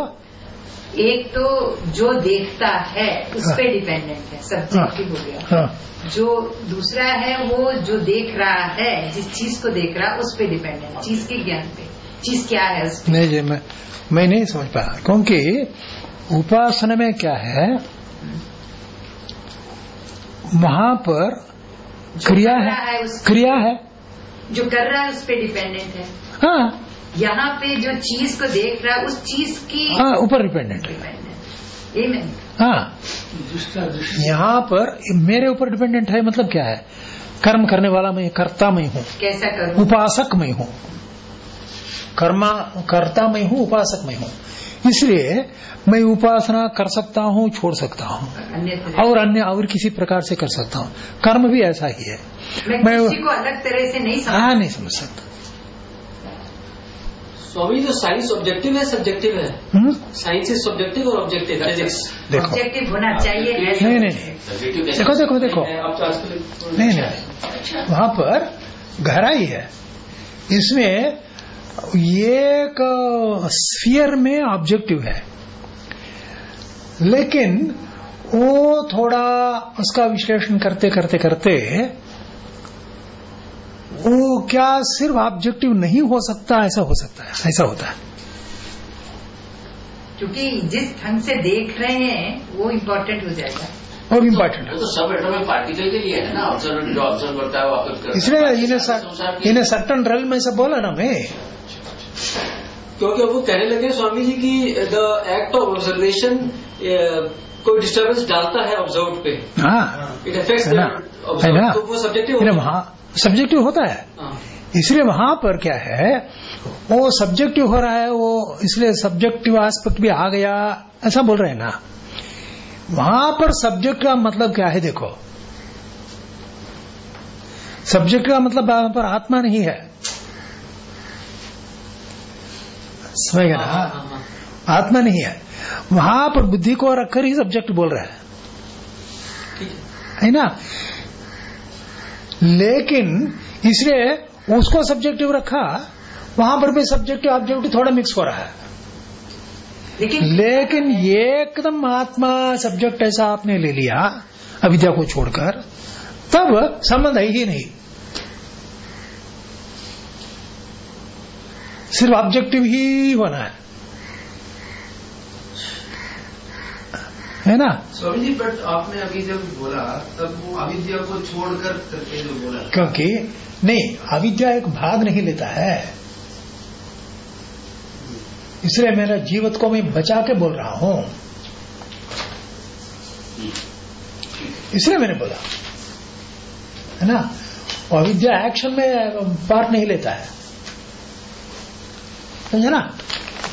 एक तो जो देखता है उस हाँ। पर डिपेंडेंट है। सब्जेक्टिव हो गया। हाँ। जो दूसरा है वो जो देख रहा है जिस चीज़ को देख रहा है उस पर डिपेंडेंट है चीज़ के ज्ञान पे। चीज़ क्या है उस पे? नहीं जी मैं मैं नहीं समझ पाया क्योंकि उपासना में क्या है? वहाँ पर क्रिया है। है क्रिया है। जो कर रहा है उस पर डिपेंडेंट है। हाँ। यहाँ पे जो चीज़ को देख रहा है उस चीज़ की हाँ ऊपर डिपेंडेंट है। हाँ। यहाँ पर मेरे ऊपर डिपेंडेंट है मतलब क्या है? कर्म करने वाला मैं कर्ता मैं हूँ। कैसा करूँ उपासक मैं हूँ। कर्मा कर्ता मैं हूँ उपासक मैं हूँ। इसलिए मैं उपासना कर सकता हूँ छोड़ सकता हूँ। और अन्य और किसी प्रकार से कर सकता हूँ। कर्म भी ऐसा ही है। मैं मैं- किसी को अलग तरह से नहीं समझ हाँ नहीं समझ सकता। स्वामी जो साइंस ऑब्जेक्टिव है सब्जेक्टिव है? साइंस इज़ सब्जेक्टिव और ऑब्जेक्टिव फिजिक्स देखो। ऑब्जेक्टिव होना चाहिए नहीं नहीं। देखो देखो देखो। नहीं नहीं वहाँ पर गहराई है। इसमें एक स्फीयर में ऑब्जेक्टिव है। लेकिन वो थोड़ा उसका विश्लेषण करते करते करते वो क्या सिर्फ़ ऑब्जेक्टिव नहीं हो सकता ऐसा हो सकता है ऐसा होता है। क्योंकि जिस ढंग से देख रहे हैं वो इम्पोर्टेंट हो जाएगा। और इम्पोर्टेंट तो सब एटॉमिक पार्टिकल के लिए है ना ऑब्ज़र्व जो ऑब्ज़र्व करता है वो करता इसलिए इन्हें इन्हें सर्टन रल में सब बोला ना मैं। क्योंकि अब वो कहने लगे स्वामी जी की द एक्ट ऑफ़ ऑब्जर्वेशन कोई डिस्टर्बेंस डालता है ऑब्ज़र्व पे। हाँ। इट अफेक्ट्स है ना? तो वो सब्जेक्टिव सब्जेक्टिव होता है। हाँ। इसलिए वहाँ पर क्या है वो सब्जेक्टिव हो रहा है वो इसलिए सब्जेक्टिव एस्पेक्ट भी आ गया ऐसा बोल रहे हैं ना। वहाँ पर सब्जेक्ट का मतलब क्या है देखो। सब्जेक्ट का मतलब वहाँ पर आत्मा नहीं है। समझ हाँ, ना? हाँ, हाँ। आत्मा नहीं है। वहाँ पर बुद्धि को रखकर ही सब्जेक्ट बोल रहा है। है ना? लेकिन इसलिए उसको सब्जेक्टिव रखा वहाँ पर भी सब्जेक्टिव ऑब्जेक्टिव थोड़ा मिक्स हो रहा है। लेकिन लेकिन एकदम आत्मा सब्जेक्ट ऐसा आपने ले लिया अविद्या को छोड़कर तब संबंध है ही नहीं। सिर्फ़ ऑब्जेक्टिव ही होना है। है ना? स्वामी जी बट आपने अभी जब बोला तब वो अविद्या को छोड़कर करके जो बोला। क्योंकि नहीं अविद्या एक भाग नहीं लेता है। इसलिए मेरा जीवत को मैं बचा के बोल रहा हूँ। इसलिए मैंने बोला। है ना? और अविद्या एक्शन में पार्ट नहीं लेता है। समझे ना?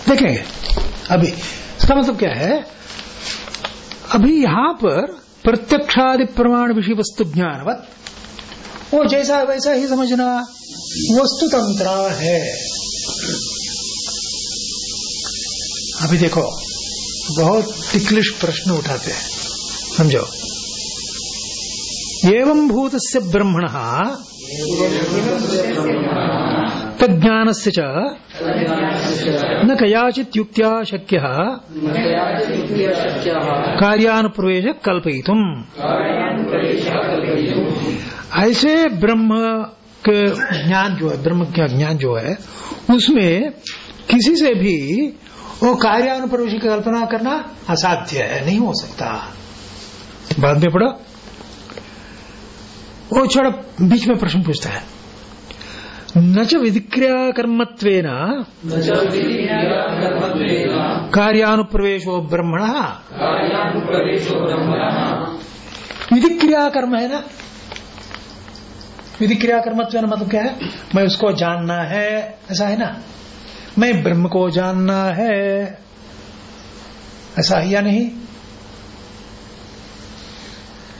देखेंगे। अभी इसका मतलब क्या है? अभी यहाँ पर प्रत्यक्षादि प्रमाण विषय वस्तु ज्ञानवत। वो जैसा वैसा ही समझना वस्तु तंत्र है। अभी देखो, बहुत टिकलिश प्रश्न उठाते हैं। समझो। एवं भूत से से च न कयाचित युक्त्या शक्य। कार्यानुप्रवेश ऐसे ब्रह्म के ज्ञान जो है, ब्रह्म का ज्ञान जो है, उसमें किसी से भी वो कार्यानुप्रवेश की कल्पना करना असाध्य है, नहीं हो सकता। बाद में पढ़ो। वो छोड़ा बीच में प्रश्न पूछता है। न च विधिक्रिया च कार्यानुप्रवेशो ब्रह्मण। विधिक्रिया कर्म है ना? विधिक्रिया कर्मत्व मतलब क्या है? मैं उसको जानना है ऐसा है ना? मैं ब्रह्म को जानना है। ऐसा है या नहीं?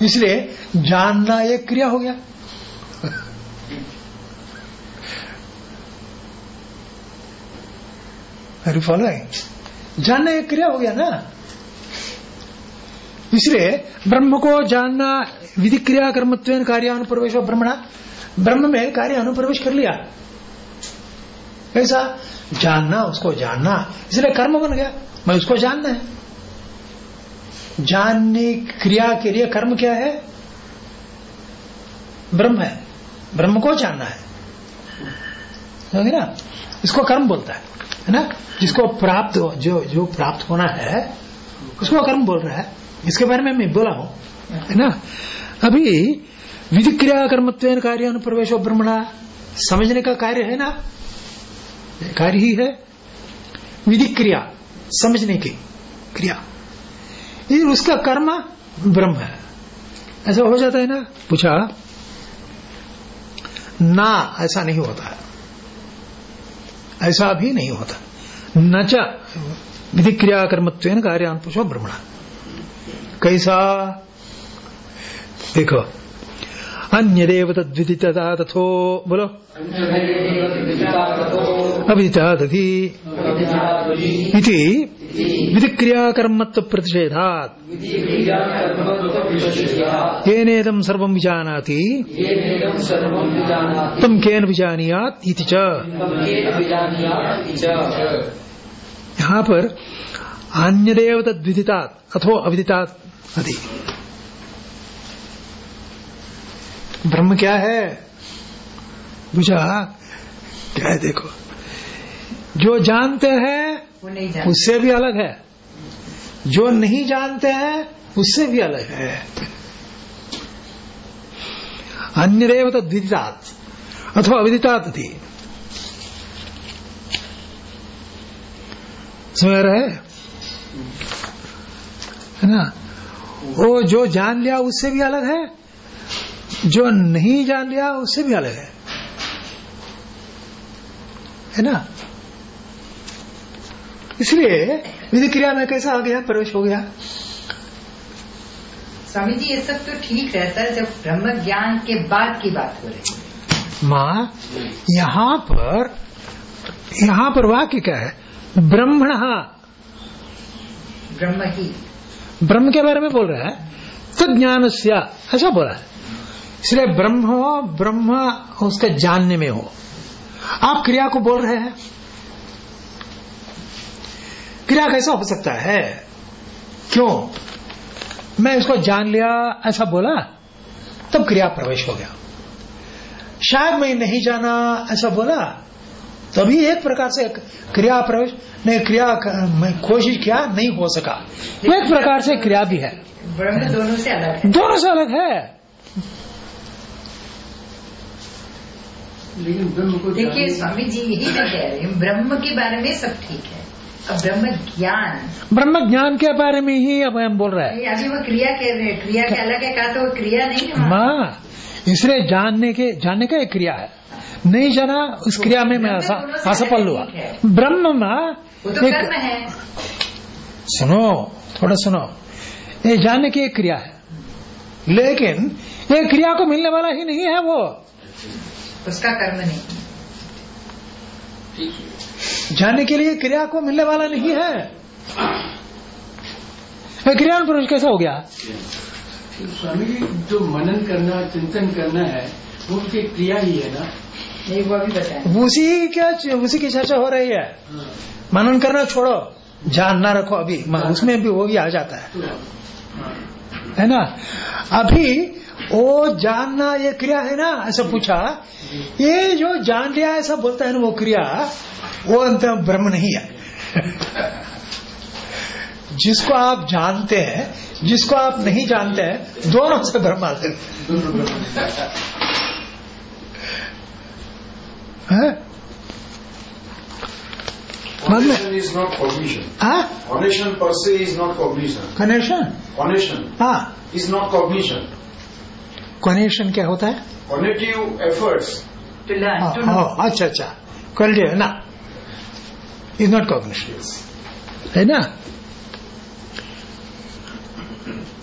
इसलिए जानना एक क्रिया हो गया। अरे फॉलोइंग जानना एक क्रिया हो गया ना। इसलिए ब्रह्म को जानना विधि क्रिया कर्मत्व कार्यानुप्रवेश, ब्रह्मणा। ब्रह्म में कार्य अनुप्रवेश कर लिया। ऐसा जानना, उसको जानना। इसलिए कर्म बन गया। मैं उसको जानना है। जानने क्रिया के लिए कर्म क्या है? ब्रह्म है। ब्रह्म को जानना है। समझे ना? इसको कर्म बोलता है है ना? जिसको प्राप्त जो जो प्राप्त होना है, उसको कर्म बोल रहा है। इसके बारे में मैं बोला हूँ, है ना? अभी विधि क्रिया कर्मत्व कार्य अनुप्रवेश ब्रह्मणा। समझने का कार्य है ना? कार्य ही है विधि क्रिया समझने की क्रिया। ये उसका कर्म ब्रह्म है। ऐसा हो जाता है ना? पूछा ना ऐसा नहीं होता है। ऐसा भी नहीं होता। न च विधि क्रिया कर्मत्व कार्यानुपुषो ब्रह्मणा। कैसा? देखो। अन्य देव तद्विदितता तथो बोलो। अविदिता तथि। इति विधिक्रियाकर्मत्व प्रतिषेधात् येनेदं सर्वं विजानाति। येनेदं सर्वं विजानाति। तं केन विजानीयात् यहाँ पर अन्यदेव तद्विदितात् अथो अविदितात् ब्रह्म क्या है? बुझा? क्या है देखो। जो जानते हैं उससे भी अलग है। जो नहीं जानते हैं, उससे भी अलग है। अन्यदेव तद्विदितात् अथवा अविदितात् थी। समझ रहे है ना? वो जो जान लिया, उससे भी अलग है। जो नहीं जान लिया, उससे भी अलग है। है ना? इसलिए विधि क्रिया में कैसा आ गया? प्रवेश हो गया। स्वामी जी ये सब तो ठीक रहता है जब ब्रह्म ज्ञान के बाद की बात हो रही है। माँ यहाँ पर यहाँ पर वाक्य क्या है? ब्रह्मण। ब्रह्म ही। ब्रह्म के बारे में बोल रहा है? तो ज्ञान ऐसा बोला है। इसलिए ब्रह्म हो ब्रह्म उसके जानने में हो। आप क्रिया को बोल रहे हैं? क्रिया कैसा हो सकता है? क्यों? मैं इसको जान लिया ऐसा बोला तब क्रिया प्रवेश हो गया। शायद मैं नहीं जाना ऐसा बोला तभी एक प्रकार से क्रिया प्रवेश नहीं क्रिया मैं कोशिश किया नहीं हो सका। एक प्रकार से क्रिया भी है। ब्रह्म दोनों से अलग है। दोनों से अलग है। लेकिन ब्रह्म को देखिए स्वामी जी यही मैं कह रहे हूँ ब्रह्म के बारे में सब ठीक है। ब्रह्म ज्ञान ब्रह्म ज्ञान के बारे में ही अब हम बोल रहे हैं। अभी वो क्रिया कह रहे हैं क्रिया के अलग है कहा तो वो क्रिया नहीं है माँ इसलिए जानने के जानने का एक क्रिया है। नहीं जाना उस क्रिया में मैं असफल हुआ। ब्रह्म माँ तो एक है। सुनो थोड़ा सुनो। ये जानने की एक क्रिया है। लेकिन ये क्रिया को मिलने वाला ही नहीं है वो। उसका कर्म नहीं। है जानने के लिए क्रिया को मिलने वाला नहीं है। क्रिया पुरुष कैसा हो गया? स्वामी जी जो मनन करना चिंतन करना है वो उसकी क्रिया ही है ना? एक बार भी बताएँ। उसी क्या उसी की चर्चा हो रही है। मनन करना छोड़ो। जानना रखो अभी। उसमें भी वो भी आ जाता है। है ना? अभी वो जानना ये क्रिया है ना? ऐसा पूछा। ये जो जान लिया ऐसा बोलता है ना वो क्रिया वो अंत ब्रह्म नहीं है। जिसको आप जानते हैं जिसको आप नहीं जानते हैं दोनों से हैं? में। Is not cognition. हाँ? Per se is not cognition. Connection Cognition हाँ। is not cognition. कनेक्शन क्या होता है? Learn, हाँ, know. हाँ, अच्छा अच्छा। क्वालिटी है ना इज़ नॉट कॉग्निशन है ना?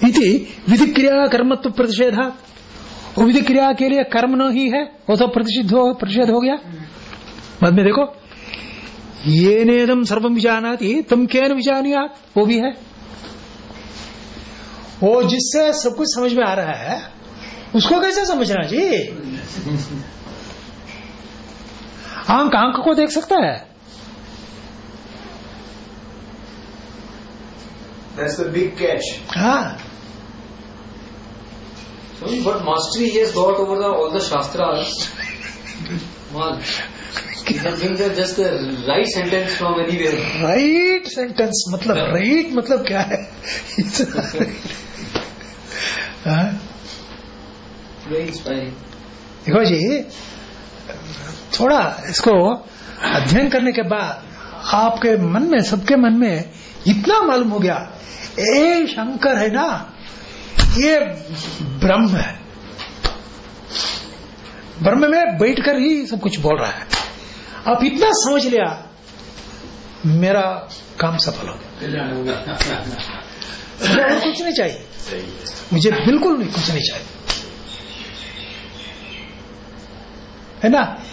इति विधि क्रिया कर्मत्व प्रतिषेध। वो विधि क्रिया के लिए कर्म न ही है वो तो प्रतिषिध हो प्रतिषेध हो गया। बाद में देखो। ये नेदम सर्वम विजानाति तुम कैन विजानियात वो भी है। वो जिससे सब कुछ समझ में आ रहा है उसको कैसे समझना जी? आँख आँख को देख सकता है। बिग कैच हाँ। बट मास्टरी ये got over the all the shastra just right sentence from anywhere right sentence मतलब राइट मतलब क्या है। हाँ। देखो जी, थोड़ा इसको अध्ययन करने के बाद आपके मन में, सबके मन में इतना मालूम हो गया, ए शंकर है ना, ये ब्रह्म है। ब्रह्म में बैठकर ही सब कुछ बोल रहा है। आप इतना समझ लिया, मेरा काम सफल हो गया। कुछ नहीं चाहिए। मुझे बिल्कुल नहीं कुछ नहीं चाहिए। है ना?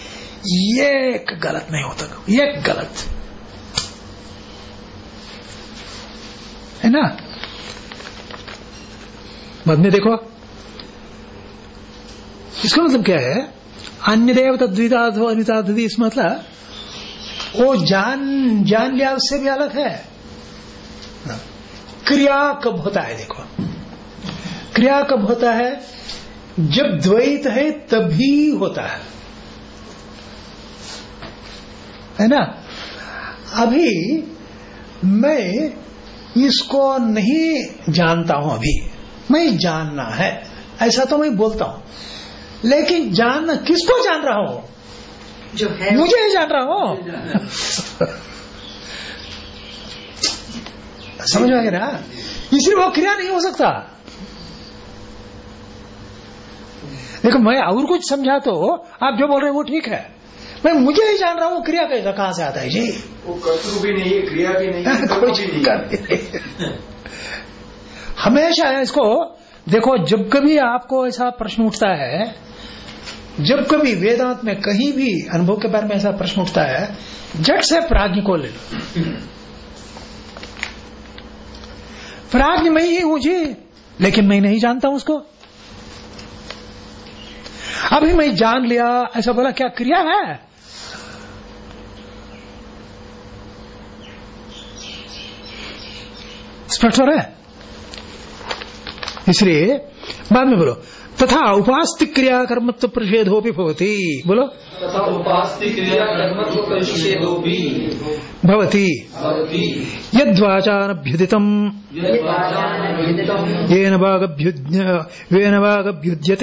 ये गलत नहीं होता ये गलत। है ना? बाद में देखो। इसका मतलब क्या है? अन्य देव तद्विताधो अनिताधि इस मतलब वो जान जान लिया उससे भी अलग है। क्रिया कब होता है, देखो। क्रिया कब होता है? जब द्वैत है, तभी होता है। है ना? अभी मैं इसको नहीं जानता हूँ अभी। मैं जानना है। ऐसा तो मैं बोलता हूँ। लेकिन जानना किसको जान रहा हूँ? जो है मुझे ही जान रहा हूँ। समझ में आ गया ना? इसलिए वो क्रिया नहीं हो सकता। देखो मैं और कुछ समझा तो आप जो बोल रहे हैं वो ठीक है। मैं मुझे ही जान रहा हूँ क्रिया कैसा कहाँ से आता है? जी। वो कर्तृ भी नहीं है क्रिया भी नहीं है कुछ नहीं है। कर हमेशा इसको देखो जब कभी आपको ऐसा प्रश्न उठता है जब कभी वेदांत में कहीं भी अनुभव के बारे में ऐसा प्रश्न उठता है जट से प्राज्ञ को ले लो। प्राज्ञ मैं ही हूँ जी लेकिन मैं नहीं जानता हूँ उसको। अभी मैं जान लिया ऐसा बोला क्या क्रिया है? स्पष्ट हो रहा है? इसलिए बाद में बोलो तथा उपास्ति क्रिया कर्मत्व प्रतिषेधो भी भवती। बोलो। तथा उपास्ति क्रिया कर्मत्व प्रतिषेधो भी भवती यद्वाचानभ्युदितम् येन वागभ्युज्य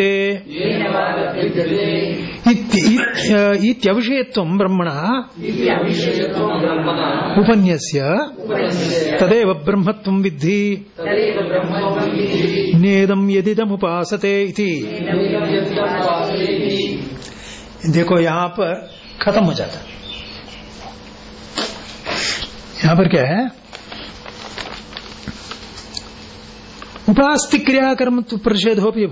येन वागभ्युज्यते येन वागभ्युज्यते इति- ब्रह्मणः। उपन्यस्य। तदेव ब्रह्मत्वं विद्धि। नेदम् यदिदमुपासते इति। देखो, यहाँ पर खत्म हो जाता। यहाँ पर क्या है? उपास्ति क्रिया कर्म तो प्रतिषेध हो भी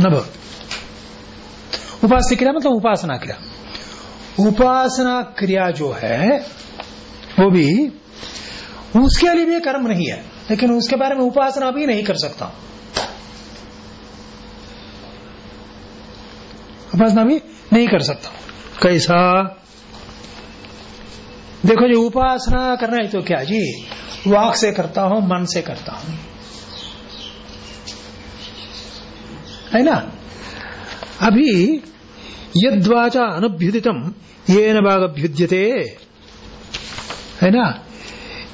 न भवती। उपास्ति क्रिया मतलब उपासना क्रिया। उपासना क्रिया जो है, वो भी उसके लिए भी कर्म नहीं है, लेकिन उसके बारे में उपासना भी नहीं कर सकता। उपासना भी नहीं कर सकता। कैसा? देखो जी, उपासना करना है तो क्या जी? वाक से करता हूँ, मन से करता हूँ। है ना? अभी यद्वाचा अनुभ्युदितम ये न अभ्युद्यते है ना?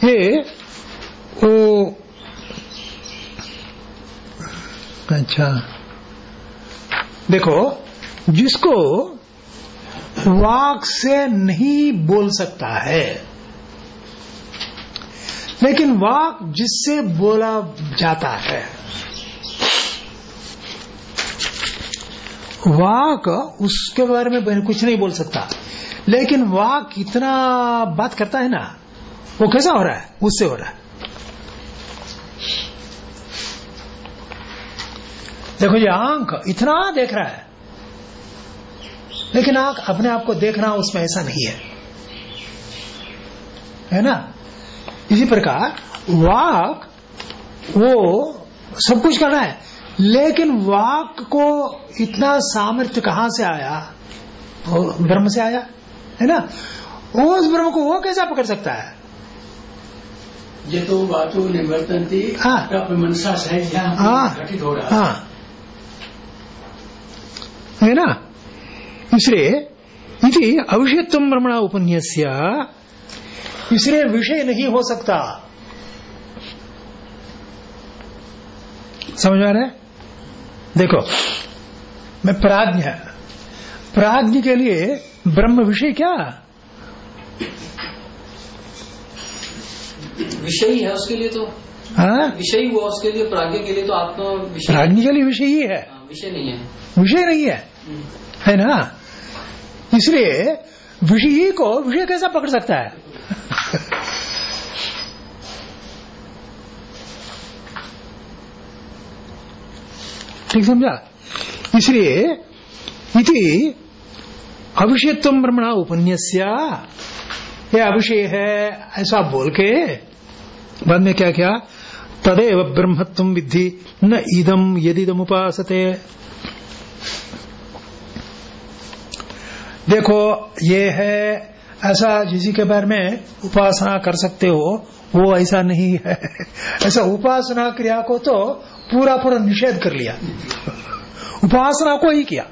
ये, ओ अच्छा। देखो, जिसको वाक से नहीं बोल सकता है, लेकिन वाक जिससे बोला जाता है वाक उसके बारे में कुछ नहीं बोल सकता। लेकिन वाक इतना बात करता है ना, वो कैसा हो रहा है? उससे हो रहा है। देखो ये आँख इतना देख रहा है, लेकिन आँख अपने आप को देख देखना उसमें ऐसा नहीं है। है ना? इसी प्रकार वाक वो सब कुछ कर रहा है। लेकिन वाक को इतना सामर्थ्य कहाँ से आया? वो ब्रह्म से आया है ना? वो उस ब्रह्म को वो कैसा पकड़ सकता है? ये तो बातों निवर्तन थी हाँ। मनसा सहज हाँ घटित हो रहा है। हाँ। है ना? इसलिए इति अविषयत्व ब्रह्मणा उपन्यास्य इसलिए विषय नहीं हो सकता। समझ आ रहे हैं? देखो मैं प्राज्ञ प्राज्ञ के लिए ब्रह्म विषय क्या? विषय है उसके लिए तो। हाँ? विषय हुआ उसके लिए प्राज्ञ के लिए तो आत्मा विषय प्राज्ञ के लिए विषय ही है। हाँ, विषय नहीं है। विषय नहीं है। है ना? इसलिए विषय को विषय कैसा पकड़ सकता है? ठीक समझा इसलिए इति अविषयत्व ब्रह्मणा उपन्यास्य ये अविषय है ऐसा बोल के बाद में क्या क्या तदेव ब्रह्मत्व विद्धि न इदम यदिदम उपासते देखो ये है ऐसा जिसी के बारे में उपासना कर सकते हो वो ऐसा नहीं है। ऐसा उपासना क्रिया को तो पूरा पूरा निषेध कर लिया। उपासना को ही किया।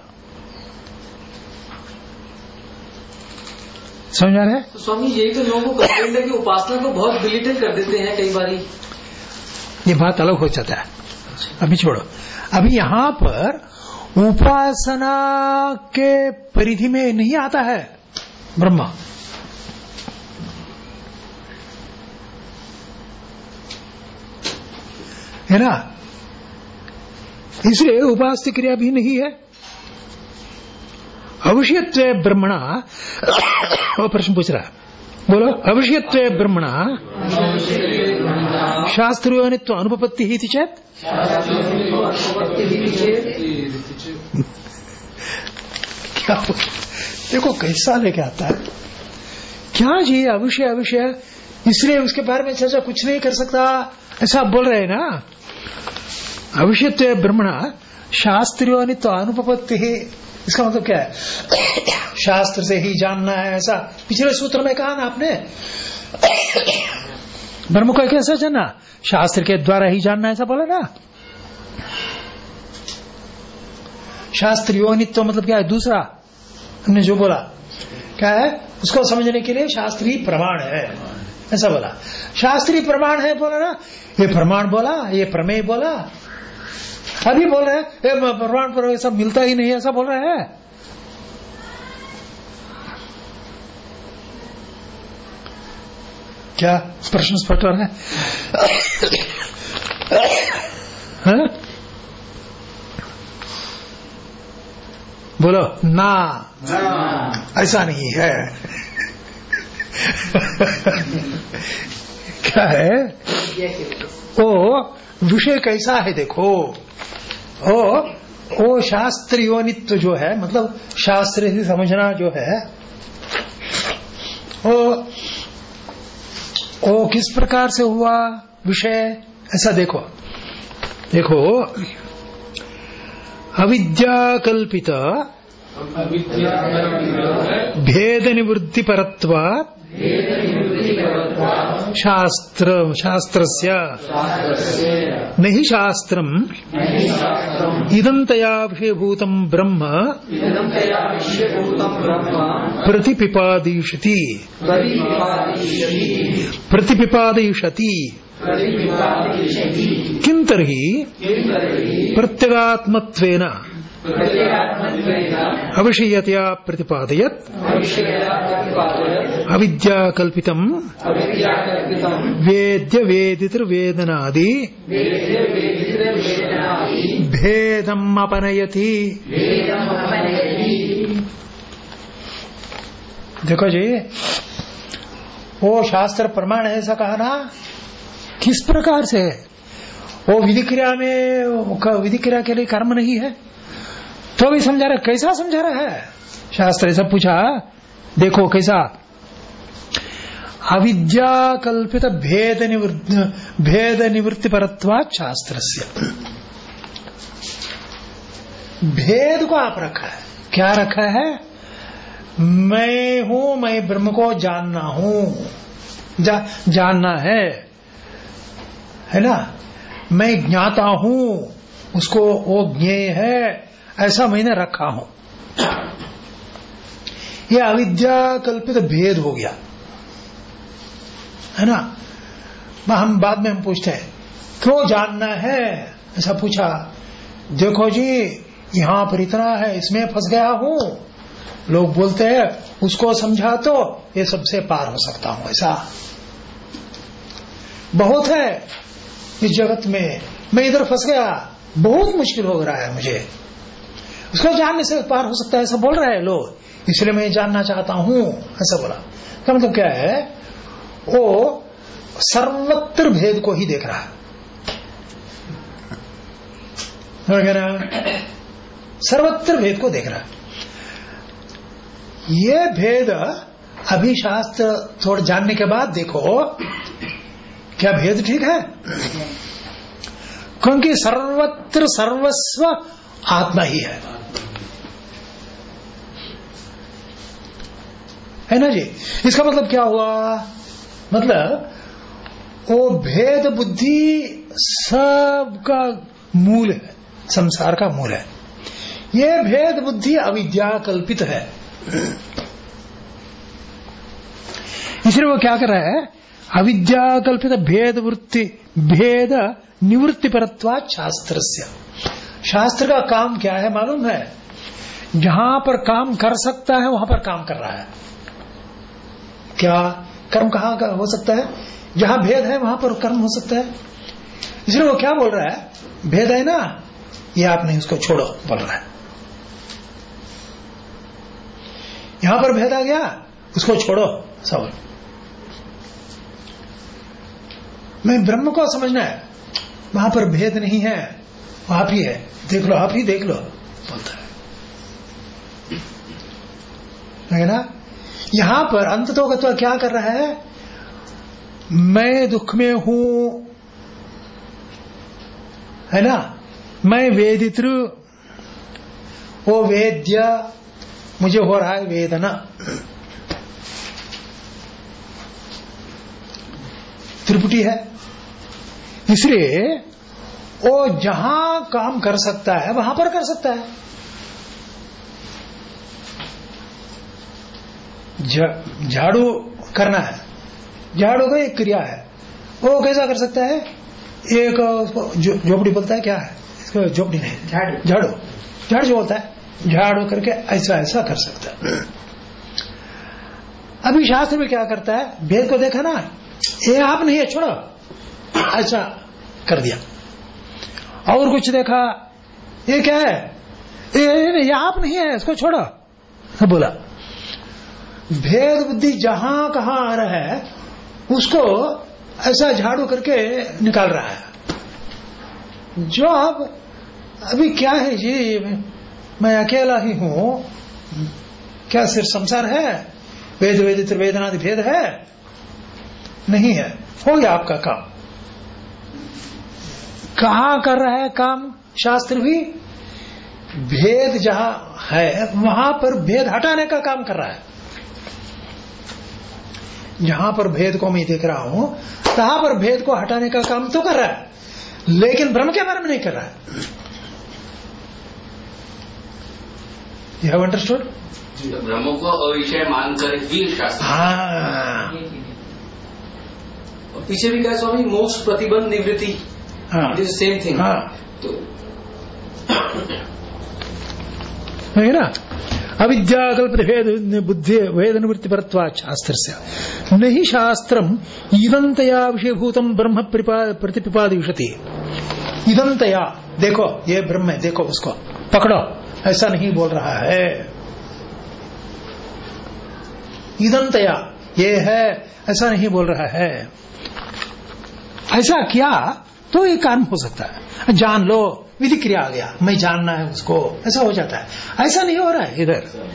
समझ रहे तो स्वामी यही तो लोगों को कंप्लेंट है कि उपासना को बहुत डिलीटेड कर देते हैं कई बार। ये बात अलग हो जाता है। अभी छोड़ो। अभी यहाँ पर उपासना के परिधि में नहीं आता है ब्रह्मा। है ना? इसलिए उपास्य क्रिया भी नहीं है। अविषयत्व ब्रह्मणा, वो प्रश्न पूछ रहा बोलो अविषयत्व ब्रह्मणा शास्त्रीयोनित्व अनुपत्ति ही थी चेत? क्या देखो, कैसा लेके आता है। क्या जी अविषय अविषय इसलिए उसके बारे में चर्चा कुछ नहीं कर सकता। ऐसा आप बोल रहे हैं ना? अविषयत्व ब्रह्मणा शास्त्रीयोनित्व अनुपपत्ति ही इसका मतलब क्या है? शास्त्र से ही जानना है ऐसा। पिछले सूत्र में कहा ना आपने? ब्रह्म को कैसे जानना शास्त्र के द्वारा ही जानना ऐसा बोला ना? शास्त्रीयोनित्व मतलब क्या है? दूसरा। हमने जो बोला। क्या है? उसको समझने के लिए शास्त्रीय प्रमाण है। ऐसा बोला। शास्त्रीय प्रमाण है बोला ना। ये प्रमाण बोला ये प्रमेय बोला। अभी बोल रहे हैं ये प्रमाण पर ऐसा मिलता ही नहीं ऐसा बोल रहे हैं। क्या? प्रश्न स्पष्ट हो रहा है? हाँ? बोलो ना। ऐसा नहीं है। क्या है? वो विषय कैसा है देखो। ओ वो शास्त्र योनित्व जो है मतलब शास्त्र से समझना जो है वो वो किस प्रकार से हुआ विषय? ऐसा देखो। देखो अविद्या कल्पित भेद निवृत्ति परत्वा शास्त्र, शास्त्रस्य नहि शास्त्रम्। इदन्तया विषयभूतं ब्रह्म। प्रतिपिपादयिष्यति। प्रतिपिपादयिष्यति। किं तर्हि? प्रत्यगात्मत्वेन। अविषयतया प्रतिपादयत्। अविद्याकल्पितम्। वेद्य वेदितृवेदनादि भेदम् अपनयति देखो जी, वो शास्त्र प्रमाण है ऐसा कहा ना? किस प्रकार से? वो विधि क्रिया में विधि क्रिया के लिए कर्म नहीं है? तो भी समझा रहा कैसा समझा रहा है? शास्त्र ऐसा पूछा देखो कैसा। अविद्या कल्पित भेद निवृत्ति भेद निवृत्ति परत्वा शास्त्र भेद को आप रखा है। क्या रखा है? मैं हूँ मैं ब्रह्म को जानना हूँ। जा, जानना है। है ना? मैं ज्ञाता हूँ उसको वो ज्ञेय है। ऐसा मैंने रखा हूँ। यह अविद्या कल्पित भेद हो गया। है ना? हम बाद में हम पूछते हैं, क्यों जानना है? ऐसा पूछा, देखो जी, यहाँ पर इतना है, इसमें फंस गया हूँ। लोग बोलते हैं, उसको समझा तो ये सबसे पार हो सकता हूँ, ऐसा। बहुत है इस जगत में। मैं इधर फंस गया, बहुत मुश्किल हो रहा है मुझे। उसको जानने से पार हो सकता है, ऐसा बोल रहे हैं लोग। इसलिए मैं जानना चाहता हूँ, ऐसा बोला। का मतलब क्या है? वो सर्वत्र भेद को ही देख रहा है। सर्वत्र भेद को देख रहा है। ये भेद अभी शास्त्र थोड़ा जानने के बाद देखो, क्या भेद ठीक है? क्योंकि सर्वत्र सर्वस्व आत्मा ही है। है ना जी? इसका मतलब क्या हुआ? मतलब वो भेद बुद्धि सबका मूल है, संसार का मूल है। ये भेद बुद्धि अविद्या कल्पित है। इसलिए वो क्या कर रहा है? अविद्या कल्पित भेद वृत्ति, भेद निवृत्ति परत्वा शास्त्र शास्त्र का काम क्या है मालूम है? जहाँ पर काम कर सकता है, वहाँ पर काम कर रहा है। क्या कर्म कहाँ हो सकता है? जहाँ भेद है, वहाँ पर कर्म हो सकता है। इसलिए वो क्या बोल रहा है? भेद है ना? ये आप नहीं उसको छोड़ो, बोल रहा है। यहाँ पर भेद आ गया? उसको छोड़ो, सब। मैं ब्रह्म को समझना है। वहाँ पर भेद नहीं है। आप ही है। देख लो, आप ही देख लो, बोलता है। ना? यहाँ पर अंत तो गत्वा क्या कर रहा है? मैं दुख में हूँ। है ना? मैं वेदित्र वो वेद्य, मुझे हो रहा है वेदना। त्रिपुटी है। इसलिए वो जहाँ काम कर सकता है वहाँ पर कर सकता है। झाड़ू करना है। झाड़ू का एक क्रिया है। वो कैसा कर सकता है? एक झोपड़ी बोलता है क्या है? इसको झोपड़ी नहीं झाड़ू। झाड़ू। झाड़ू जो बोलता है झाड़ू करके ऐसा ऐसा कर सकता है। अभी शास्त्र में क्या करता है? भेद को देखा ना? ये आप नहीं है छोड़ो। ऐसा कर दिया। और कुछ देखा? ये क्या है? ये, ये आप नहीं है इसको छोड़ो। बोला भेद बुद्धि जहाँ कहा आ रहा है उसको ऐसा झाड़ू करके निकाल रहा है। जो अब अभी क्या है जी मैं अकेला ही हूँ। क्या सिर्फ़ संसार है? वेद वेद त्रिवेदनादि भेद है? नहीं है। हो गया आपका काम। कहा कर रहा है काम? शास्त्र भी भेद जहाँ है वहाँ पर भेद हटाने का काम कर रहा है। जहाँ पर भेद को मैं देख रहा हूँ तहां पर भेद को हटाने का काम तो कर रहा है लेकिन ब्रह्म के बारे में नहीं कर रहा है। यू हैव अंडरस्टूड ब्रह्म को अविषय मानकर ही शास्त्र। हाँ। पीछे भी कहा स्वामी मोक्ष प्रतिबंध निवृत्ति। इट इज़ सेम थिंग हाँ। तो है ना? अविद्याकल्पित भेद बुद्धि वेद निवृत्ति शास्त्र से नहीं शास्त्रम इदंतया विषयभूतम ब्रह्म प्रतिपा- प्रतिपिपादिशति इदंतया देखो ये ब्रह्म है देखो उसको। पकड़ो। ऐसा नहीं बोल रहा है। इदंतया ये है ऐसा नहीं बोल रहा है। ऐसा किया? तो ये कारण हो सकता है। जान लो विधि क्रिया आ गया, मैं जानना है उसको, ऐसा हो जाता है। ऐसा नहीं हो रहा है इधर।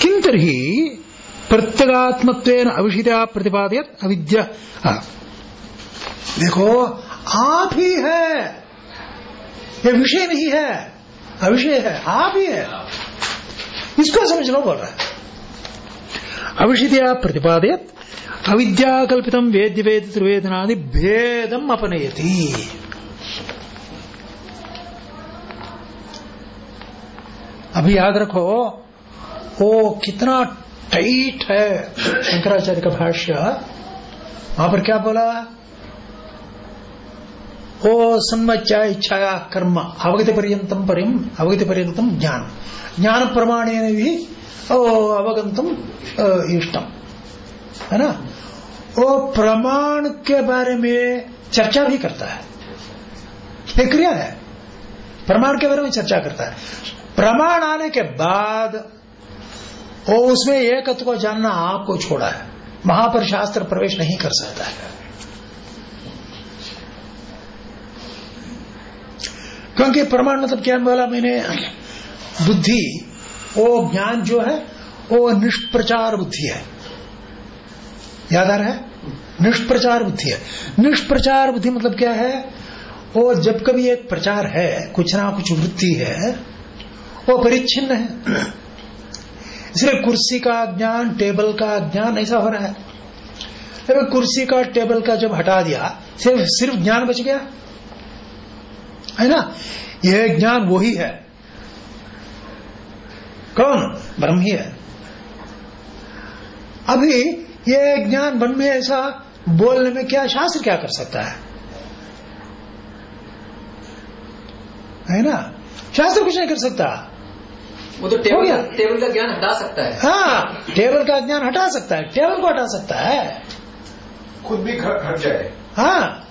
किम तरी प्रत्यगात्मत्व अविषिता प्रतिपादयत अविद्या। हाँ। देखो, आप ही है। ये विषय नहीं है। अविषय है, आप ही है। इसको समझ लो बोल रहा है। अविषितया प्रतिपादयत। अविद्याकल्पितम वेद्य वेद त्रिवेदनादि भेदम अपनयति। अभी याद रखो वो कितना टाइट है शंकराचार्य का भाष्य। वहाँ पर क्या बोला? ओ सन्मच्चा इच्छाया कर्म अवगति पर्यंतम परिम अवगति पर्यंतम ज्ञान ज्ञान प्रमाणेन भी अवगंतम इष्टम। है ना? वो प्रमाण के बारे में चर्चा भी करता है। ये क्रिया है। प्रमाण के बारे में चर्चा करता है। प्रमाण आने के बाद वो उसमें एकत्व को जानना आपको छोड़ा है। वहाँ पर शास्त्र प्रवेश नहीं कर सकता है। क्योंकि प्रमाण मतलब क्या बोला मैंने? बुद्धि। वो ज्ञान जो है, वो निष्प्रचार बुद्धि है। याद आ रहा है? निष्प्रचार बुद्धि है। निष्प्रचार बुद्धि मतलब क्या है? वो जब कभी एक प्रचार है, कुछ ना कुछ वृत्ति है, वो परिच्छिन्न है। इसलिए कुर्सी का ज्ञान, टेबल का ज्ञान ऐसा हो रहा है। जब कुर्सी का, टेबल का जब हटा दिया, सिर्फ़ सिर्फ़ ज्ञान बच गया। है ना? यह ज्ञान वही है। कौन? ब्रह्म ही है। अभी ये ज्ञान मन में ऐसा बोलने में क्या शास्त्र क्या कर सकता है? है ना? शास्त्र कुछ नहीं कर सकता। वो तो टेबल का टेबल का ज्ञान हटा सकता है। हाँ टेबल का ज्ञान हटा सकता है। टेबल को हटा सकता है। खुद भी घट जाए। हाँ।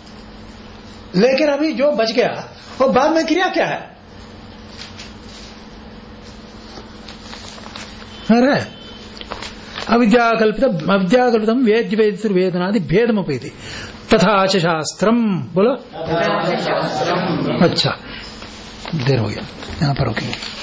लेकिन अभी जो बच गया वो बाद में क्रिया क्या है? अरे अविद्याकल्पित अविद्याकल्पितम वेद्य वेद वेदनादि भेदमपेति तथा च शास्त्रम बोलो अच्छा देर हो गया यहाँ पर रोकेंगे